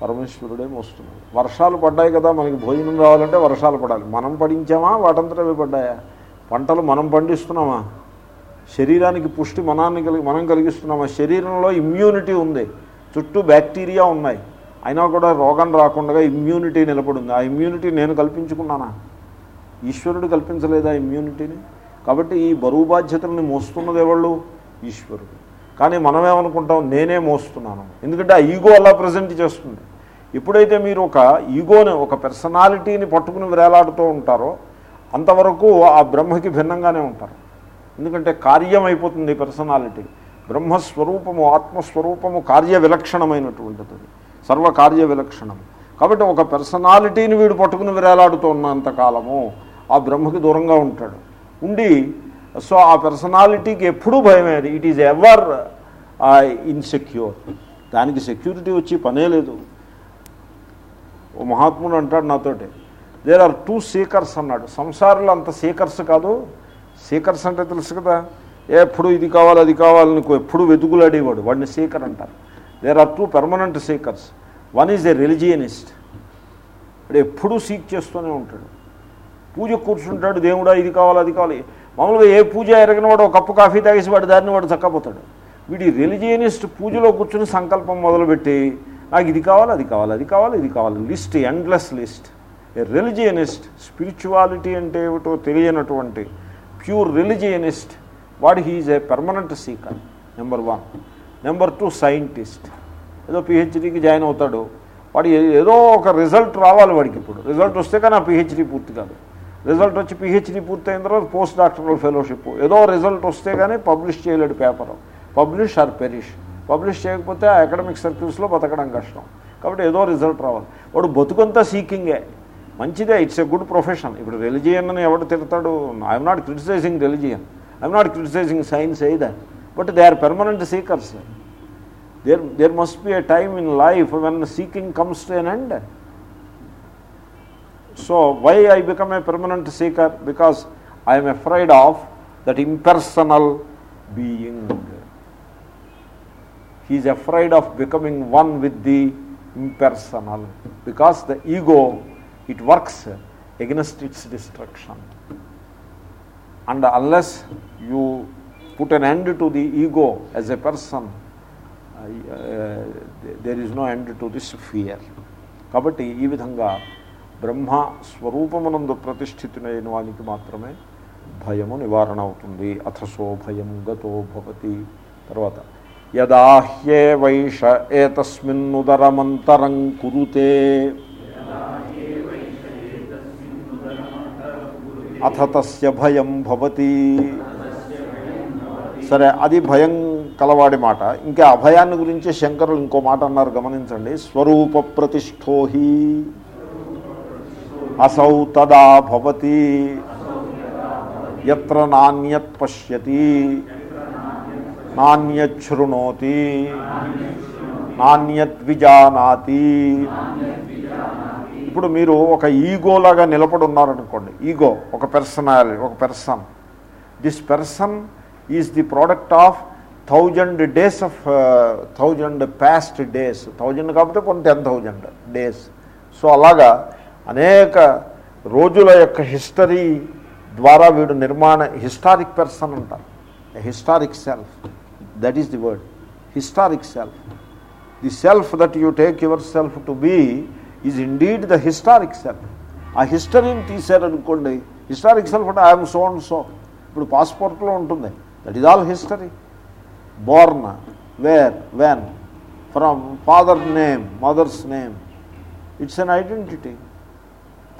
Speaker 1: పరమేశ్వరుడే మోస్తున్నాడు. వర్షాలు పడ్డాయి కదా మనకి భోజనం రావాలంటే వర్షాలు పడాలి. మనం పడించామా? వాటంతట అవి పడ్డాయా? పంటలు మనం పండిస్తున్నామా? శరీరానికి పుష్టి మనాన్ని కలిగి మనం కలిగిస్తున్నామా? శరీరంలో ఇమ్యూనిటీ ఉంది. చుట్టూ బ్యాక్టీరియా ఉన్నాయి. అయినా కూడా రోగం రాకుండా ఇమ్యూనిటీ నిలబడింది. ఆ ఇమ్యూనిటీ నేను కల్పించుకున్నానా? ఈశ్వరుడు కల్పించలేదా ఇమ్యూనిటీని కాబట్టి ఈ బరువు బాధ్యతల్ని మోస్తున్నది ఎవళ్ళు? ఈశ్వరుడు. కానీ మనమేమనుకుంటాం? నేనే మోస్తున్నాను. ఎందుకంటే ఆ ఈగో అలా ప్రజెంట్ చేస్తుంది. ఎప్పుడైతే మీరు ఒక ఈగోని ఒక పర్సనాలిటీని పట్టుకుని వేలాడుతూ ఉంటారో అంతవరకు ఆ బ్రహ్మకి భిన్నంగానే ఉంటారు. ఎందుకంటే కార్యం అయిపోతుంది పర్సనాలిటీ బ్రహ్మస్వరూపము ఆత్మస్వరూపము కార్య విలక్షణమైనటువంటిది. సర్వకార్య విలక్షణము. కాబట్టి ఒక పర్సనాలిటీని వీడు పట్టుకుని విరేలాడుతూ ఉన్నంతకాలము ఆ బ్రహ్మకి దూరంగా ఉంటాడు. ఉండి సో ఆ పర్సనాలిటీకి ఎప్పుడూ భయమేది ఇట్ ఈజ్ ఎవర్ ఇన్సెక్యూర్ దానికి సెక్యూరిటీ వచ్చి పనే లేదు. ఓ మహాత్ముడు అంటాడు నాతోటి దేర్ ఆర్ టూ సీకర్స్ అన్నాడు. సంసారంలో అంత సీకర్స్ కాదు. సీకర్స్ అంటే తెలుసు కదా. ఎప్పుడు ఇది కావాలి అది కావాలని ఎప్పుడు వెతుకులాడేవాడు వాడిని సీకర్ అంటారు. There are two permanent seekers one is a religionist వాడు ఎప్పుడూ సీక్ చేస్తూనే ఉంటాడు. పూజ కూర్చుంటాడు దేవుడా ఇది కావాలి అది కావాలి. మామూలుగా ఏ పూజ ఎరగిన వాడు ఒక కప్పు కాఫీ తాగేసి వాడి దారిని వాడు చక్కపోతాడు. వీడి రిలిజియనిస్ట్ పూజలో కూర్చుని సంకల్పం మొదలుపెట్టి నాకు ఇది కావాలి అది కావాలి అది కావాలి ఇది కావాలి. List endless list. A religionist spirituality అంటే ఏమిటో తెలియనటువంటి ప్యూర్ రిలిజియనిస్ట్ వాడు he is a permanent seeker number one. Number two scientist. ఏదో పిహెచ్డీకి జాయిన్ అవుతాడు. వాడు ఏ- ఏదో ఒక రిజల్ట్ రావాలి వాడికి ఇప్పుడు. రిజల్ట్ వస్తే కానీ ఆ పిహెచ్డీ పూర్తి కాదు. రిజల్ట్ వచ్చి పిహెచ్డీ పూర్తయిన తర్వాత పోస్ట్ డాక్టరల్ ఫెలోషిప్ ఏదో రిజల్ట్ వస్తే కానీ పబ్లిష్ చేయలేడు paper publish or perish publish చేయకపోతే ఆ అకాడమిక్ సర్కిల్స్లో బతకడం కష్టం. కాబట్టి ఏదో రిజల్ట్ రావాలి. వాడు బతుకంతా సీకింగే మంచిదే ఇట్స్ ఎ గుడ్ ప్రొఫెషన్ ఇప్పుడు రిలిజియన్ అని ఎవడు తిడతాడు? I'm not criticising religion I'm not criticising science either. But they are permanent seekers there there must be a time in life when seeking comes to an end so why I become a permanent seeker because I'm afraid of that impersonal being he's afraid of becoming one with the impersonal because the ego it works against its destruction and unless you put an end to the ego as a person uh, uh, there is no end to this fear కాబట్టి ఈ విధంగా బ్రహ్మ స్వరూపమునందు ప్రతిష్ఠితులైన వానికి మాత్రమే భయము నివారణ అవుతుంది అథసో భయం గతో భవతి. తర్వాత యదాహ్యే వైష ఏతస్మిన్నుదరమంతరం కురుతే. అథ తస్య భయం భవతి. సరే అది భయం కలవాడి మాట. ఇంకా అభయాన్ని గురించి శంకరులు ఇంకో మాట అన్నారు గమనించండి. స్వరూప ప్రతిష్ఠోహి. అసౌ తదా భవతి ఎత్ర నాణ్యత్ పశ్యతి నాణ్యశృణోతి నాణ్యద్విజానాతి ఇప్పుడు మీరు ఒక ఈగోలాగా నిలబడి ఉన్నారనుకోండి. ఈగో ఒక పర్సనాలిటీ ఒక person this person is the product of thousand days of thousand past days thousand కాకపోతే కొన్ని టెన్ థౌజండ్ డేస్ సో అలాగా అనేక రోజుల యొక్క హిస్టరీ ద్వారా వీడు నిర్మాణ హిస్టారిక్ పర్సన్ అంటారు. Historic self that is the word historic self the self that you take yourself to be is indeed the historic self ఆ హిస్టరీని తీశారనుకోండి హిస్టారిక్ సెల్ఫ్ అంటే ఐఎమ్ సో అండ్ సో ఇప్పుడు పాస్పోర్ట్లో ఉంటుంది. That is all history born where when from father name mother's name it's an identity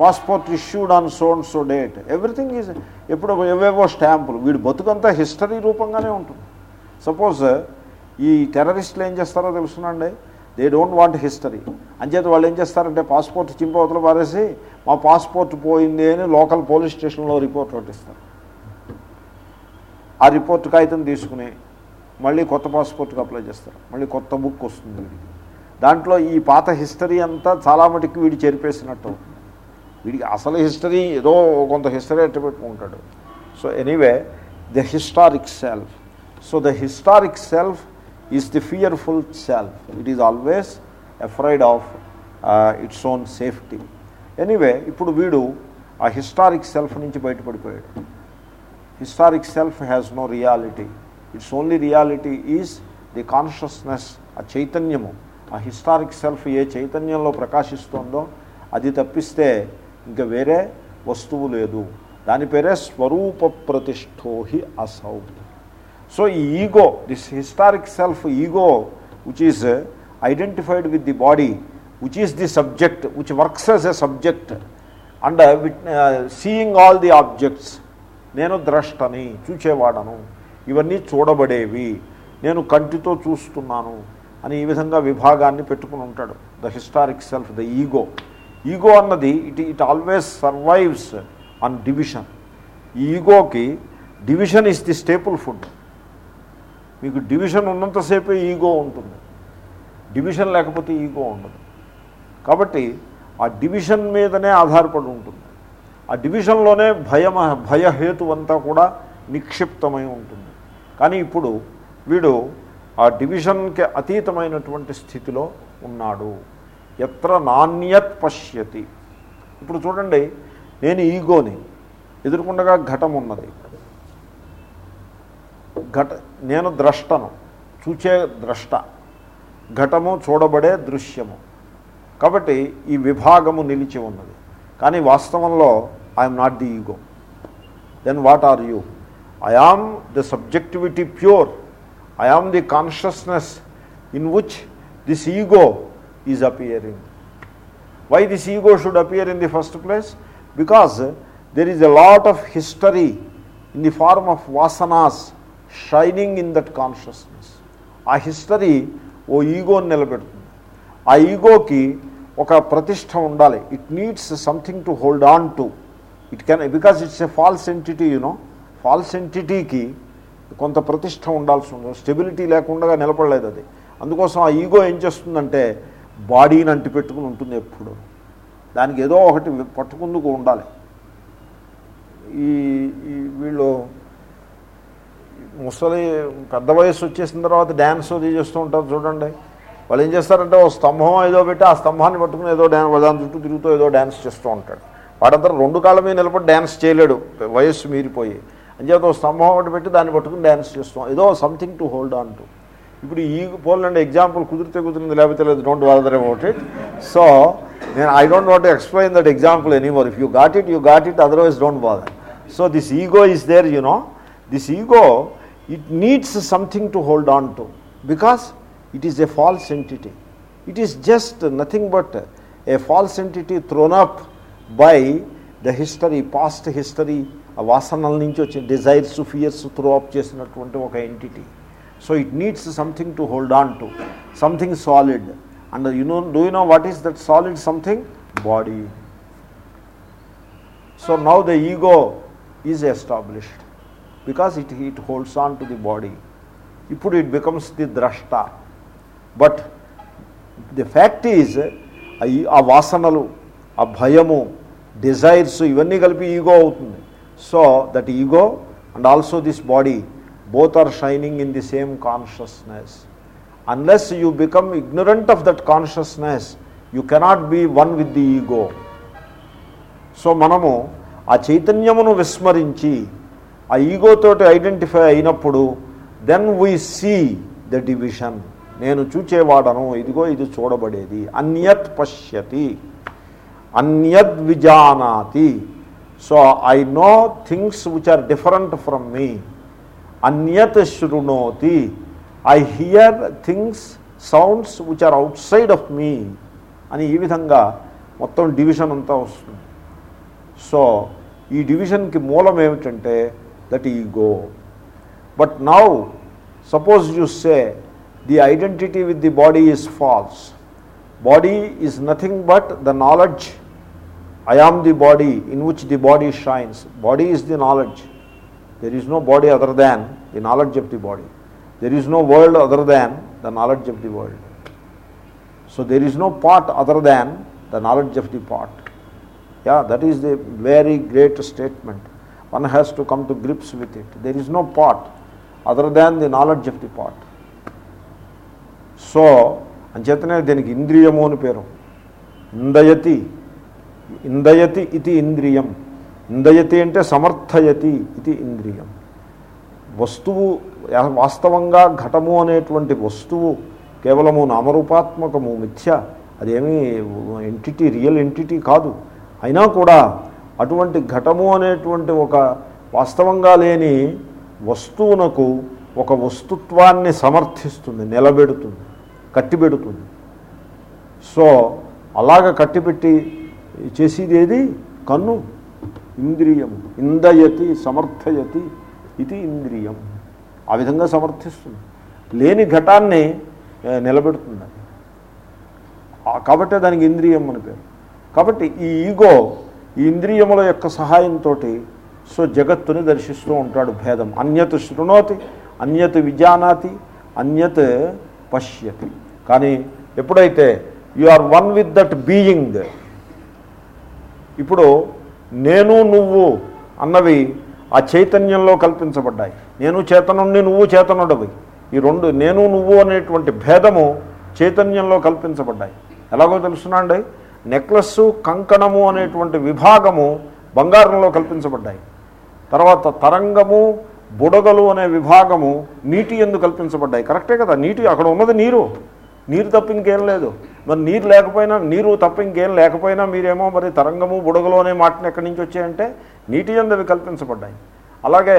Speaker 1: passport issued on so and so date. Everything is ఎప్పుడు ఎవేవో స్టాంపులు. వీడి బతుకంతా హిస్టరీ రూపంగానే ఉంటుంది. సపోజ్ ఈ టెర్రరిస్టులు ఏం చేస్తారో తెలుసునండి? దే డోంట్ వాంట్ హిస్టరీ అంచేత వాళ్ళు ఏం చేస్తారంటే పాస్పోర్ట్ చింపవతలు పారేసి మా పాస్పోర్ట్ పోయింది అని లోకల్ పోలీస్ స్టేషన్లో రిపోర్ట్ పట్టిస్తారు ఆ రిపోర్ట్ కాగితం తీసుకుని మళ్ళీ కొత్త పాస్పోర్ట్కి అప్లై చేస్తారు. మళ్ళీ కొత్త బుక్ వస్తుంది దాంట్లో ఈ పాత హిస్టరీ అంతా చాలా మటుకు వీడు చేరిపేసినట్టు అవుతుంది. వీడికి అసలు హిస్టరీ ఏదో కొంత హిస్టరీ అట్టు పెట్టుకుంటాడు. So anyway the historic self. So the historic self is the fearful self. It is always afraid of its own safety. Anyway ఇప్పుడు వీడు ఆ హిస్టారిక్ సెల్ఫ్ నుంచి బయటపడిపోయాడు. Historic self has no reality. It's only reality is the consciousness ఆ చైతన్యము. ఆ హిస్టారిక్ సెల్ఫ్ ఏ చైతన్యంలో ప్రకాశిస్తోందో అది తప్పిస్తే ఇంకా వేరే వస్తువు లేదు. దాని పేరే స్వరూప ప్రతిష్టోహి అసౌ. సో ఈ ego this historic self ego which is identified with the body which is the subject which works as a subject and seeing all the objects నేను ద్రష్టని చూచేవాడను. ఇవన్నీ చూడబడేవి. నేను కంటితో చూస్తున్నాను అని ఈ విధంగా విభాగాన్ని పెట్టుకుని ఉంటాడు. The historic self the ego ego అన్నది it it always survives on division ఈగోకి division is the staple food మీకు డివిజన్ ఉన్నంతసేపే ఈగో ఉంటుంది. డివిజన్ లేకపోతే ఈగో ఉండదు. కాబట్టి ఆ డివిజన్ మీదనే ఆధారపడి ఉంటుంది. ఆ డివిజన్లోనే భయం భయహేతు అంతా కూడా నిక్షిప్తమై ఉంటుంది. కానీ ఇప్పుడు వీడు ఆ డివిజన్కి అతీతమైనటువంటి స్థితిలో ఉన్నాడు. ఎత్ర నాణ్యత్ పశ్యతి. ఇప్పుడు చూడండి నేను ఈగోని ఎదుర్కొండగా ఘటం ఉన్నది ఘట నేను ద్రష్టను చూచే ద్రష్ట. ఘటము చూడబడే దృశ్యము. కాబట్టి ఈ విభాగము నిలిచి ఉన్నది. కానీ వాస్తవంలో I'm not the ego then what are you I am the subjectivity pure I am the consciousness in which this ego is appearing why this ego should appear in the first place because there is a lot of history in the form of vasanas shining in that consciousness ఆ హిస్టరీ ఓ ఈగోని నిలబెడుతుంది. ఆ ఈగోకి ఒక ప్రతిష్ట ఉండాలి. It needs something to hold on to it can because it's a false entity you know falls ఎంటిటీకి కొంత ప్రతిష్ట ఉండాల్సి ఉంది. స్టెబిలిటీ లేకుండా నిలబడలేదు అది. అందుకోసం ఆ ఈగో ఏం చేస్తుందంటే బాడీని అంటిపెట్టుకుని ఉంటుంది ఎప్పుడు. దానికి ఏదో ఒకటి పట్టుకుందుకు ఉండాలి. ఈ వీళ్ళు ముసలి పెద్ద వయసు వచ్చేసిన తర్వాత డ్యాన్స్ అది చేస్తూ ఉంటారు చూడండి. వాళ్ళు ఏం చేస్తారంటే ఓ స్తంభం ఏదో పెట్టి ఆ స్తంభాన్ని పట్టుకుని ఏదో డ్యాన్స్ దాని చుట్టూ తిరుగుతూ ఏదో డ్యాన్స్ చేస్తూ ఉంటాడు. వాడంతా రెండు కాళ్ళ మీద నిలబడి డ్యాన్స్ చేయలేడు. వయస్సు మీరిపోయి. అంచేత ఓ స్తంభం ఒకటి పెట్టి దాన్ని పట్టుకుని డ్యాన్స్ చేస్తాం ఏదో something to hold on to ఇప్పుడు ఈ పోలండి ఎగ్జాంపుల్ కుదిరితే కుదిరింది లేకపోతే లేదు don't bother about it so నేను I don't want explain that example anymore if you got it you got it otherwise don't bother so this ego is there you know this ego it needs something to hold on to because it is a false entity it is just nothing but a false entity thrown up by the history past history ఆ వాసనల నుంచి వచ్చే డిజైర్స్ ఫియర్స్ త్రో అప్ చేసినటువంటి ఒక entity so it needs something to hold on to something solid and you know do you know what is that solid something body so now the ego is established because it it holds on to the body ఇప్పుడు ఇట్ బికమ్స్ ది ద్రష్ట బట్ ది ఫ్యాక్ట్ ఈజ్ ఆ వాసనలు ఆ భయము డిజైర్స్ ఇవన్నీ కలిపి ఈగో అవుతుంది. So that ego and also this body both are shining in the same consciousness unless you become ignorant of that consciousness you cannot be one with the ego so మనము ఆ చైతన్యమును విస్మరించి ఆ ఈగోతోటి ఐడెంటిఫై అయినప్పుడు then we see the division నేను చూచేవాడను ఇదిగో ఇది చూడబడేది. అన్యత్ పశ్యతి. అన్యద్ విజానాతి. So I know things which are different from me అన్యత్ శృణోతి. I hear things sounds which are outside of me అని ఈ విధంగా మొత్తం డివిజన్ అంతా వస్తుంది. సో ఈ డివిజన్కి మూలం ఏమిటంటే that ego but now suppose you say the identity with the body is false body is nothing but the knowledge I am the body in which the body shines body is the knowledge there is no body other than the knowledge of the body there is no world other than the knowledge of the world so there is no part other than the knowledge of the part yeah that is the very great statement one has to come to grips with it there is no part other than the knowledge of the part so అంచేతనే దీనికి ఇంద్రియము అని పేరు. ఇందయతి. ఇందయతి ఇది ఇంద్రియం. ఇందయతి అంటే సమర్థయతి ఇది ఇంద్రియం. వస్తువు వాస్తవంగా ఘటము అనేటువంటి వస్తువు కేవలము నామరూపాత్మకము మిథ్య అదేమీ ఎంటిటీ రియల్ ఎంటిటీ కాదు. అయినా కూడా అటువంటి ఘటము అనేటువంటి ఒక వాస్తవంగా లేని వస్తువునకు ఒక వస్తుత్వాన్ని సమర్థిస్తుంది నిలబెడుతుంది కట్టిబెడుతుంది. సో అలాగ కట్టిపెట్టి చేసేది ఏది? కన్ను. ఇంద్రియము ఇందయతి సమర్థయతి ఇది ఇంద్రియం. ఆ విధంగా సమర్థిస్తుంది. లేని ఘటాన్ని నిలబెడుతుంది అది. దానికి ఇంద్రియం అని పేరు. కాబట్టి ఈ ఈగో ఈ ఇంద్రియముల యొక్క సహాయంతో సో జగత్తుని దర్శిస్తూ ఉంటాడు భేదం. అన్యత్ శృణోతి అన్యత్ విజానాతి అన్యత్ పశ్యతి. కానీ ఎప్పుడైతే you are one with that being ఇప్పుడు నేను నువ్వు అన్నవి ఆ చైతన్యంలో కల్పించబడ్డాయి. నేను చేతనుండి నువ్వు చేతనుడవి. ఈ రెండు నేను నువ్వు అనేటువంటి భేదము చైతన్యంలో కల్పించబడ్డాయి. ఎలాగో తెలుసునండి నెక్లెస్ కంకణము అనేటువంటి విభాగము బంగారంలో కల్పించబడ్డాయి. తర్వాత తరంగము బుడగలు అనే విభాగము నీటి ఎందు కల్పించబడ్డాయి. కరెక్టే కదా? నీటి అక్కడ ఉన్నది నీరు. నీరు తప్ప ఇంకేం లేదు. మరి నీరు లేకపోయినా నీరు తప్ప ఇంకేం లేకపోయినా మీరేమో మరి తరంగము బుడగలు అనే మాటను ఎక్కడి నుంచి వచ్చాయంటే నీటి ఎందు అవి కల్పించబడ్డాయి. అలాగే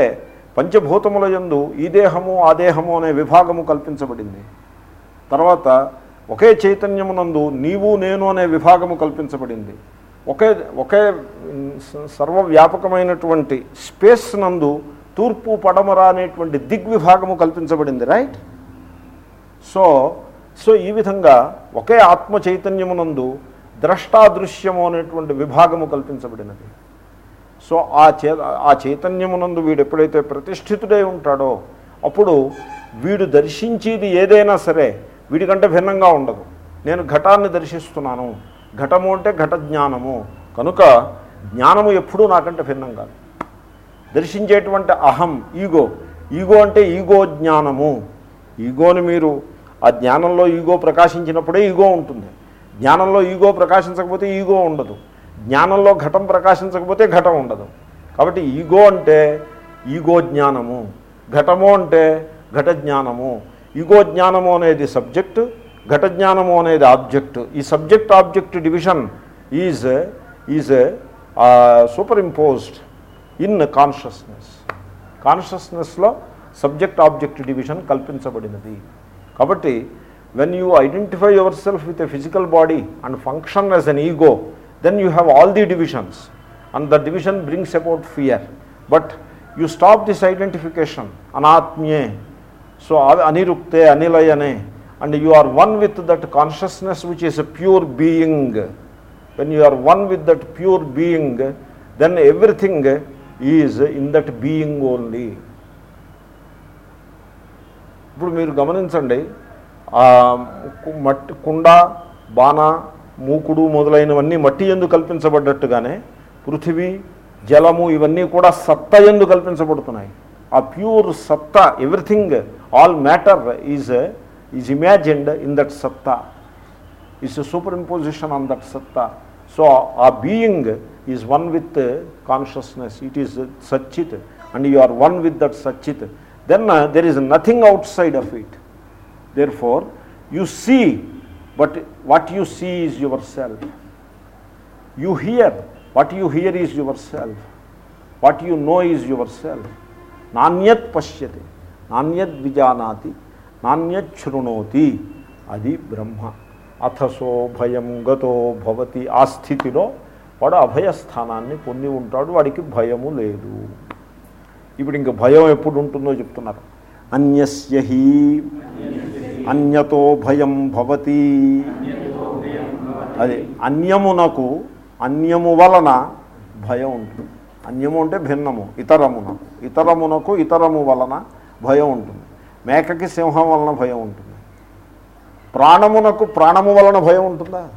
Speaker 1: పంచభూతముల యందు ఈ దేహము ఆ దేహము అనే విభాగము కల్పించబడింది. తర్వాత ఒకే చైతన్యమునందు నీవు నేను అనే విభాగము కల్పించబడింది. ఒకే ఒకే సర్వవ్యాపకమైనటువంటి స్పేస్ నందు తూర్పు పడమర అనేటువంటి దిగ్విభాగము కల్పించబడింది రైట్? సో సో ఈ విధంగా ఒకే ఆత్మ చైతన్యమునందు ద్రష్టాదృశ్యము అనేటువంటి విభాగము కల్పించబడినది. సో ఆ చే ఆ చైతన్యమునందు వీడు ఎప్పుడైతే ప్రతిష్ఠితుడై ఉంటాడో అప్పుడు వీడు దర్శించేది ఏదైనా సరే వీడికంటే భిన్నంగా ఉండదు. నేను ఘటాన్ని దర్శిస్తున్నాను. ఘటము అంటే ఘట జ్ఞానము. కనుక జ్ఞానము ఎప్పుడూ నాకంటే భిన్నం కాదు. దర్శించేటువంటి అహం ఈగో. ఈగో అంటే ఈగో జ్ఞానము. ఈగోని మీరు ఆ జ్ఞానంలో ఈగో ప్రకాశించినప్పుడే ఈగో ఉంటుంది. జ్ఞానంలో ఈగో ప్రకాశించకపోతే ఈగో ఉండదు. జ్ఞానంలో ఘటం ప్రకాశించకపోతే ఘటం ఉండదు. కాబట్టి ఈగో అంటే ఈగో జ్ఞానము. ఘటము అంటే ఘట జ్ఞానము. ఈగో జ్ఞానము అనేది సబ్జెక్టు ఘట జ్ఞానము అనేది ఆబ్జెక్ట్. ఈ subject object division is is superimposed in consciousness. కాన్షియస్నెస్లో subject object division కల్పించబడినది. కాబట్టి when you identify yourself with a physical body and function as an ego then you have all the divisions and the division brings about fear but you stop this identification అనాత్మ్యే so అనిరుక్తే అనిలయనే and you are one with that consciousness which is a pure being when you are one with that pure being then everything is in that being only ఇప్పుడు మీరు గమనించండి మట్టి కుండ బాణ మూకుడు మొదలైనవన్నీ మట్టి ఎందు కల్పించబడ్డట్టుగానే పృథివీ జలము ఇవన్నీ కూడా సత్త ఎందు కల్పించబడుతున్నాయి. ఆ ప్యూర్ సత్తా everything all matter is is imagined in that సత్తా. Is superimposition on that సత్తా. సో ఆ being is one with consciousness. It is సచ్చిత్ and you are one with that సచ్చిత్. Then there is nothing outside of it therefore you see but what you see is yourself you hear what you hear is yourself what you know is yourself నాణ్యత్ పశ్యతి నాణ్యద్ విజానాతి నాణ్యత్ శృణోతి అది బ్రహ్మ అథసో భయం గతో భవతి ఆ స్థితిలో వాడు అభయస్థానాన్ని పొంది ఉంటాడు వాడికి భయము లేదు. ఇప్పుడు ఇంక భయం ఎప్పుడు ఉంటుందో చెప్తున్నారు. అన్యస్యహి అన్యతో భయం భవతి. అది అన్యమునకు అన్యము వలన భయం ఉంటుంది. అన్యము అంటే భిన్నము ఇతరమునకు ఇతరమునకు ఇతరము వలన భయం ఉంటుంది. మేకకి సింహం వలన భయం ఉంటుంది. ప్రాణమునకు ప్రాణము వలన భయం ఉంటుందా?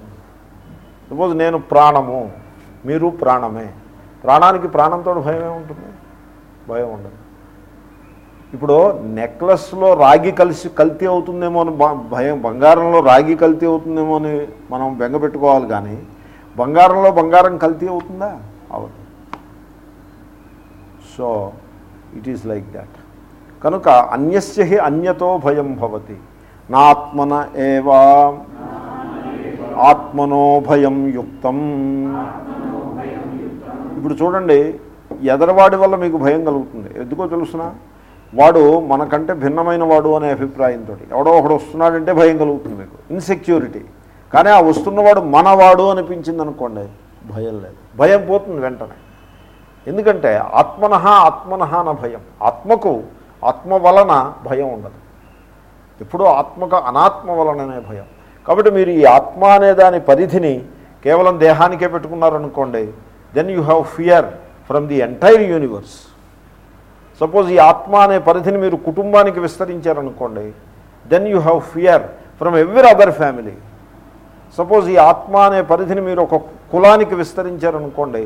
Speaker 1: సపోజ్ నేను ప్రాణము మీరు ప్రాణమే. ప్రాణానికి ప్రాణంతో భయమే ఉంటుంది. భయం ఉండదు. ఇప్పుడు నెక్లెస్లో రాగి కలిసి కల్తీ అవుతుందేమో అని భయం బంగారంలో రాగి కల్తీ అవుతుందేమో అని మనం బెంగ పెట్టుకోవాలి కానీ బంగారంలో బంగారం కల్తీ అవుతుందా? అవదు so it is like that కనుక అన్యస్య అన్యతో భయం భవతి. నాత్మన ఏవా ఆత్మనో భయం యుక్తం. ఇప్పుడు చూడండి ఎదరవాడి వల్ల మీకు భయం కలుగుతుంది. ఎందుకో తెలుసిన? వాడు మనకంటే భిన్నమైన వాడు అనే అభిప్రాయంతో ఎవడో ఒకడు వస్తున్నాడంటే భయం కలుగుతుంది మీకు. ఇన్సెక్యూరిటీ కానీ ఆ వస్తున్నవాడు మనవాడు అనిపించింది అనుకోండి భయం లేదు. భయం పోతుంది వెంటనే. ఎందుకంటే ఆత్మన ఆత్మన అన భయం. ఆత్మకు ఆత్మ వలన భయం ఉండదు. ఎప్పుడూ ఆత్మక అనాత్మ వలననే భయం. కాబట్టి మీరు ఈ ఆత్మ అనే దాని పరిధిని కేవలం దేహానికే పెట్టుకున్నారనుకోండి then you have fear from the entire universe suppose ఈ ఆత్మ అనే పరిధిని మీరు కుటుంబానికి విస్తరించారనుకోండి then you have fear from every other family suppose ఈ ఆత్మ అనే పరిధిని మీరు ఒక కులానికి విస్తరించారనుకోండి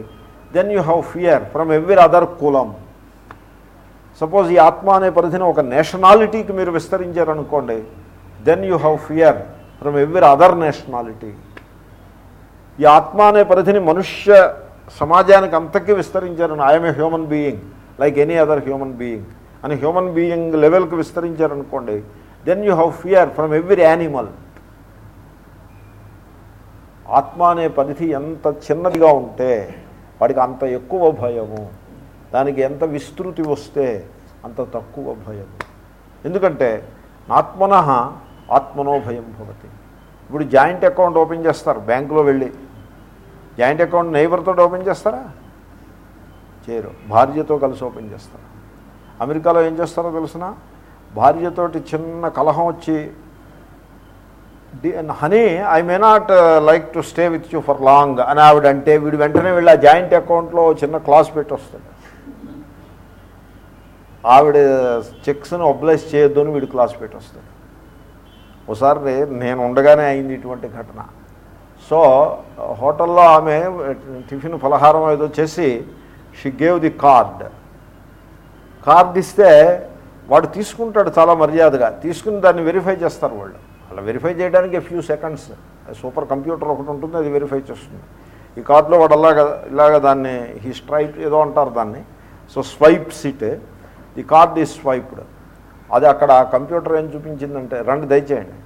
Speaker 1: then you have fear from every other కులం. సపోజ్ ఈ ఆత్మ అనే పరిధిని ఒక నేషనాలిటీకి మీరు విస్తరించారనుకోండి then you have fear from every other nationality ఈ ఆత్మ అనే పరిధిని మనుష్య సమాజానికి అంతకీ విస్తరించారని I'm a human being like any other human being అని హ్యూమన్ బీయింగ్ లెవెల్కి విస్తరించారనుకోండి then you have fear from every animal ఆత్మ అనే పరిధి ఎంత చిన్నదిగా ఉంటే వాడికి అంత ఎక్కువ భయము. దానికి ఎంత విస్తృతి వస్తే అంత తక్కువ భయము. ఎందుకంటే ఆత్మన ఆత్మనో భయం భవతి. ఇప్పుడు జాయింట్ అకౌంట్ ఓపెన్ చేస్తారు బ్యాంకులో వెళ్ళి. జాయింట్ అకౌంట్ నైబర్తో ఓపెన్ చేస్తారా? చేయరు. భార్యతో కలిసి ఓపెన్ చేస్తారు. అమెరికాలో ఏం చేస్తారో తెలిసిన? భార్యతోటి చిన్న కలహం వచ్చి honey I may not like to stay with you for long అని ఆవిడ అంటే వీడు వెంటనే వెళ్ళి ఆ జాయింట్ అకౌంట్లో చిన్న క్లాస్ పెట్టి వస్తాడు ఆవిడ చెక్స్ని ఒబ్లైజ్ చేయొద్దు అని వీడు క్లాస్ పెట్టి వస్తాడు ఒకసారి నేను ఉండగానే అయింది ఇటువంటి ఘటన. సో హోటల్లో ఆమె టిఫిన్ ఫలహారం ఏదో చేసి she gave the card card ఇస్తే వాడు తీసుకుంటాడు చాలా మర్యాదగా. తీసుకుని దాన్ని వెరిఫై చేస్తారు వాళ్ళు. అలా వెరిఫై చేయడానికి ఫ్యూ సెకండ్స్ సూపర్ కంప్యూటర్ ఒకటి ఉంటుంది అది వెరిఫై చేస్తుంది. ఈ కార్డులో వాడు అలాగా ఇలాగ దాన్ని హీ స్ట్రైప్ ఏదో అంటారు దాన్ని. So swipes it the card is swiped అది అక్కడ కంప్యూటర్ ఏం చూపించిందంటే రండి దయచేయండి.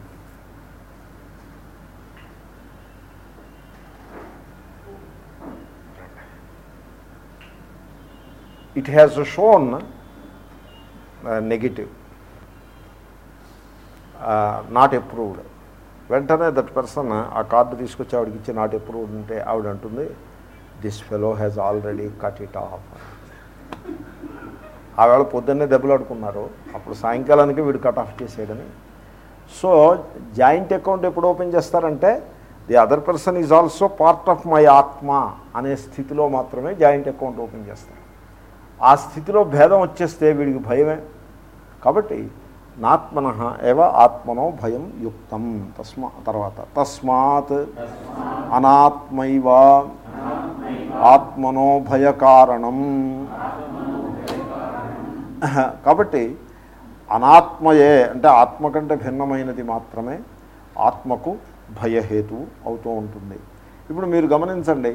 Speaker 1: It has shown negative not approved వెంటనే దట్ పర్సన్ uh, ఆ కార్డు తీసుకొచ్చి ఆవిడకి ఇచ్చి నాట్ అప్రూవ్డ్ ఉంటే ఆవిడ అంటుంది this fellow has already cut it off ఆవేళ పొద్దున్నే దెబ్బలాడుకున్నారు అప్పుడు సాయంకాలానికి వీడు కట్ ఆఫ్ చేసేయడని సో జాయింట్ అకౌంట్ ఎప్పుడు ఓపెన్ చేస్తారంటే the other person is also part of my ఆత్మ అనే స్థితిలో మాత్రమే జాయింట్ అకౌంట్ ఓపెన్ చేస్తారు. ఆ స్థితిలో భేదం వచ్చేస్తే వీడికి భయమే. కాబట్టి నాత్మన ఏవ ఆత్మనో భయం యుక్తం. తస్మా తర్వాత తస్మాత్ అనాత్మైవ ఆత్మనో భయకారణం కాబట్టి అనాత్మయే అంటే ఆత్మ కంటే భిన్నమైనది మాత్రమే ఆత్మకు భయహేతు అవుతూ ఉంటుంది. ఇప్పుడు మీరు గమనించండి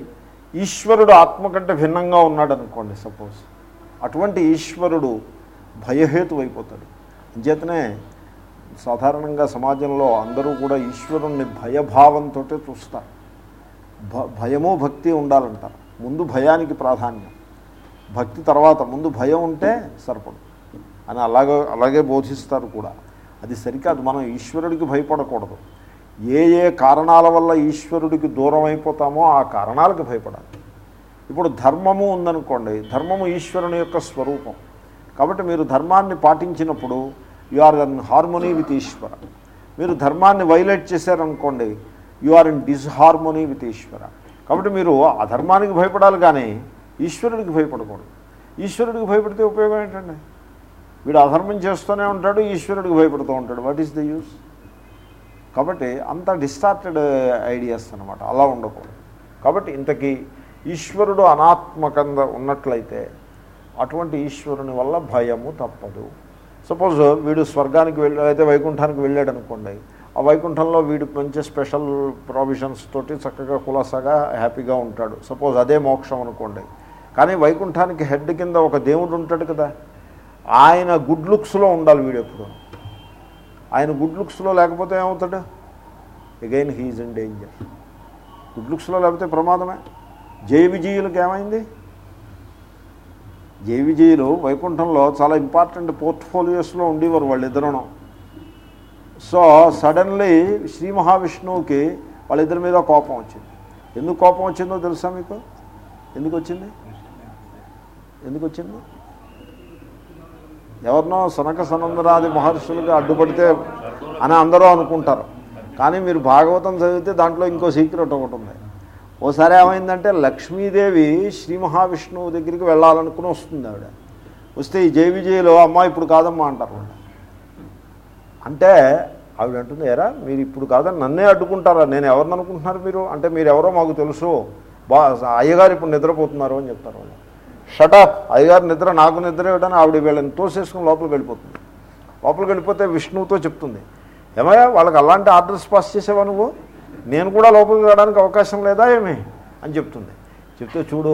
Speaker 1: ఈశ్వరుడు ఆత్మ కంటే భిన్నంగా ఉన్నాడు అనుకోండి సపోజ్. అటువంటి ఈశ్వరుడు భయహేతు అయిపోతాడు. అంచేతనే సాధారణంగా సమాజంలో అందరూ కూడా ఈశ్వరుణ్ణి భయభావంతో చూస్తారు. భ భయము భక్తి ఉండాలంటారు. ముందు భయానికి ప్రాధాన్యం. భక్తి తర్వాత ముందు భయం ఉంటే సరిపడు. అని అలాగే అలాగే బోధిస్తారు కూడా. అది సరికాదు. మనం ఈశ్వరుడికి భయపడకూడదు. ఏ ఏ కారణాల వల్ల ఈశ్వరుడికి దూరం అయిపోతామో ఆ కారణాలకు భయపడాలి. ఇప్పుడు ధర్మము ఉందనుకోండి ధర్మము ఈశ్వరుని యొక్క స్వరూపం. కాబట్టి మీరు ధర్మాన్ని పాటించినప్పుడు you are in harmony with Ishwara మీరు ధర్మాన్ని వైలేట్ చేశారనుకోండి you are in disharmony with Ishwara కాబట్టి మీరు ఆ ధర్మానికి భయపడాలి కానీ ఈశ్వరుడికి భయపడకూడదు. ఈశ్వరుడికి భయపడితే ఉపయోగం ఏంటండి? వీడు అధర్మం చేస్తూనే ఉంటాడు ఈశ్వరుడికి భయపడుతూ ఉంటాడు. వాట్ ఈస్ ద యూస్ కాబట్టి అంత డిస్టార్టెడ్ ఐడియాస్ అనమాట అలా ఉండకూడదు. కాబట్టి ఇంతకీ ఈశ్వరుడు అనాత్మకంగా ఉన్నట్లయితే అటువంటి ఈశ్వరుని వల్ల భయము తప్పదు. సపోజ్ వీడు స్వర్గానికి వెళ్ళి అయితే వైకుంఠానికి వెళ్ళాడు అనుకోండి ఆ వైకుంఠంలో వీడు మంచి స్పెషల్ ప్రావిజన్స్ తోటి చక్కగా కులాసాగా హ్యాపీగా ఉంటాడు. సపోజ్ అదే మోక్షం అనుకోండి. కానీ వైకుంఠానికి హెడ్ కింద ఒక దేవుడు ఉంటాడు కదా ఆయన గుడ్ లుక్స్లో ఉండాలి వీడు ఎప్పుడు. ఆయన గుడ్ లుక్స్లో లేకపోతే ఏమవుతాడు? Again he is in danger good లుక్స్లో లేకపోతే ప్రమాదమే. జయవిజయులకు ఏమైంది జయ వైకుంఠంలో చాలా ఇంపార్టెంట్ పోర్ట్ఫోలియోస్లో ఉండేవారు వాళ్ళిద్దరూ సో సడన్లీ శ్రీ మహావిష్ణువుకి వాళ్ళిద్దరి మీద కోపం వచ్చింది. ఎందుకు కోపం వచ్చిందో తెలుసా మీకు? ఎందుకు వచ్చింది? ఎందుకు వచ్చింది? ఎవరినో సనక సనందరాది మహర్షులుగా అడ్డుపడితే అని అందరూ అనుకుంటారు. కానీ మీరు భాగవతం చదివితే దాంట్లో ఇంకో సీక్రెట్ ఒకటి ఉంది. ఓసారి ఏమైందంటే లక్ష్మీదేవి శ్రీ మహావిష్ణువు దగ్గరికి వెళ్ళాలనుకుని వస్తుంది ఆవిడ. వస్తే ఈ జై విజయలో అమ్మ ఇప్పుడు కాదమ్మా అంటారు అంటే ఆవిడ అంటుంది ఎరా మీరు ఇప్పుడు కాదని నన్నే అడ్డుకుంటారా? నేను ఎవరిని అనుకుంటున్నారు మీరు? అంటే మీరు ఎవరో మాకు తెలుసు. బా అయ్యగారు ఇప్పుడు నిద్రపోతున్నారు అని చెప్తారు వాళ్ళు. షటప్ అయ్యగారు నిద్ర నాకు నిద్ర ఇవ్వడని ఆవిడ వీళ్ళని తోసేసుకుని లోపలికి వెళ్ళిపోతుంది. లోపలికి వెళ్ళిపోతే విష్ణువుతో చెప్తుంది ఏమయ్యా వాళ్ళకి అలాంటి ఆర్డర్స్ పాస్ చేసేవా నువ్వు? నేను కూడా లోపలికి రావడానికి అవకాశం లేదా ఏమి? అని చెప్తుంది. చెప్తే చూడు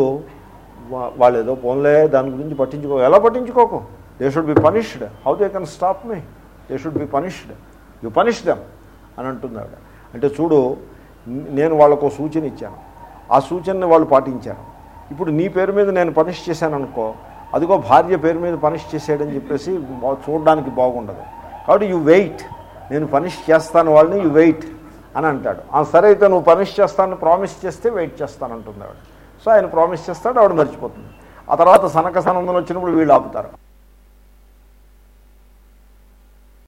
Speaker 1: వాళ్ళు ఏదో పోన్లే దాని గురించి పట్టించుకో ఎలా పట్టించుకోకు? They should be punished how they can stop me they should be punished you punish them అని అంటుంది ఆవిడ అంటే చూడు నేను వాళ్ళకు ఒక సూచన ఇచ్చాను. ఆ సూచనని వాళ్ళు పాటించారు. ఇప్పుడు నీ పేరు మీద నేను పనిష్ చేశాను అనుకో అదిగో భార్య పేరు మీద పనిష్ చేసాడని చెప్పేసి చూడడానికి బాగుండదు. కాబట్టి యు వెయిట్ నేను పనిష్ చేస్తాను వాళ్ళని యు వెయిట్ అని అంటాడు. ఆ సరే అయితే నువ్వు పనిష్ చేస్తాను ప్రామిస్ చేస్తే వెయిట్ చేస్తానంటుంది ఆవిడ. సో ఆయన ప్రామిస్ చేస్తాడు ఆవిడ మర్చిపోతుంది. ఆ తర్వాత సనక సనందం వచ్చినప్పుడు వీళ్ళు ఆపుతారు.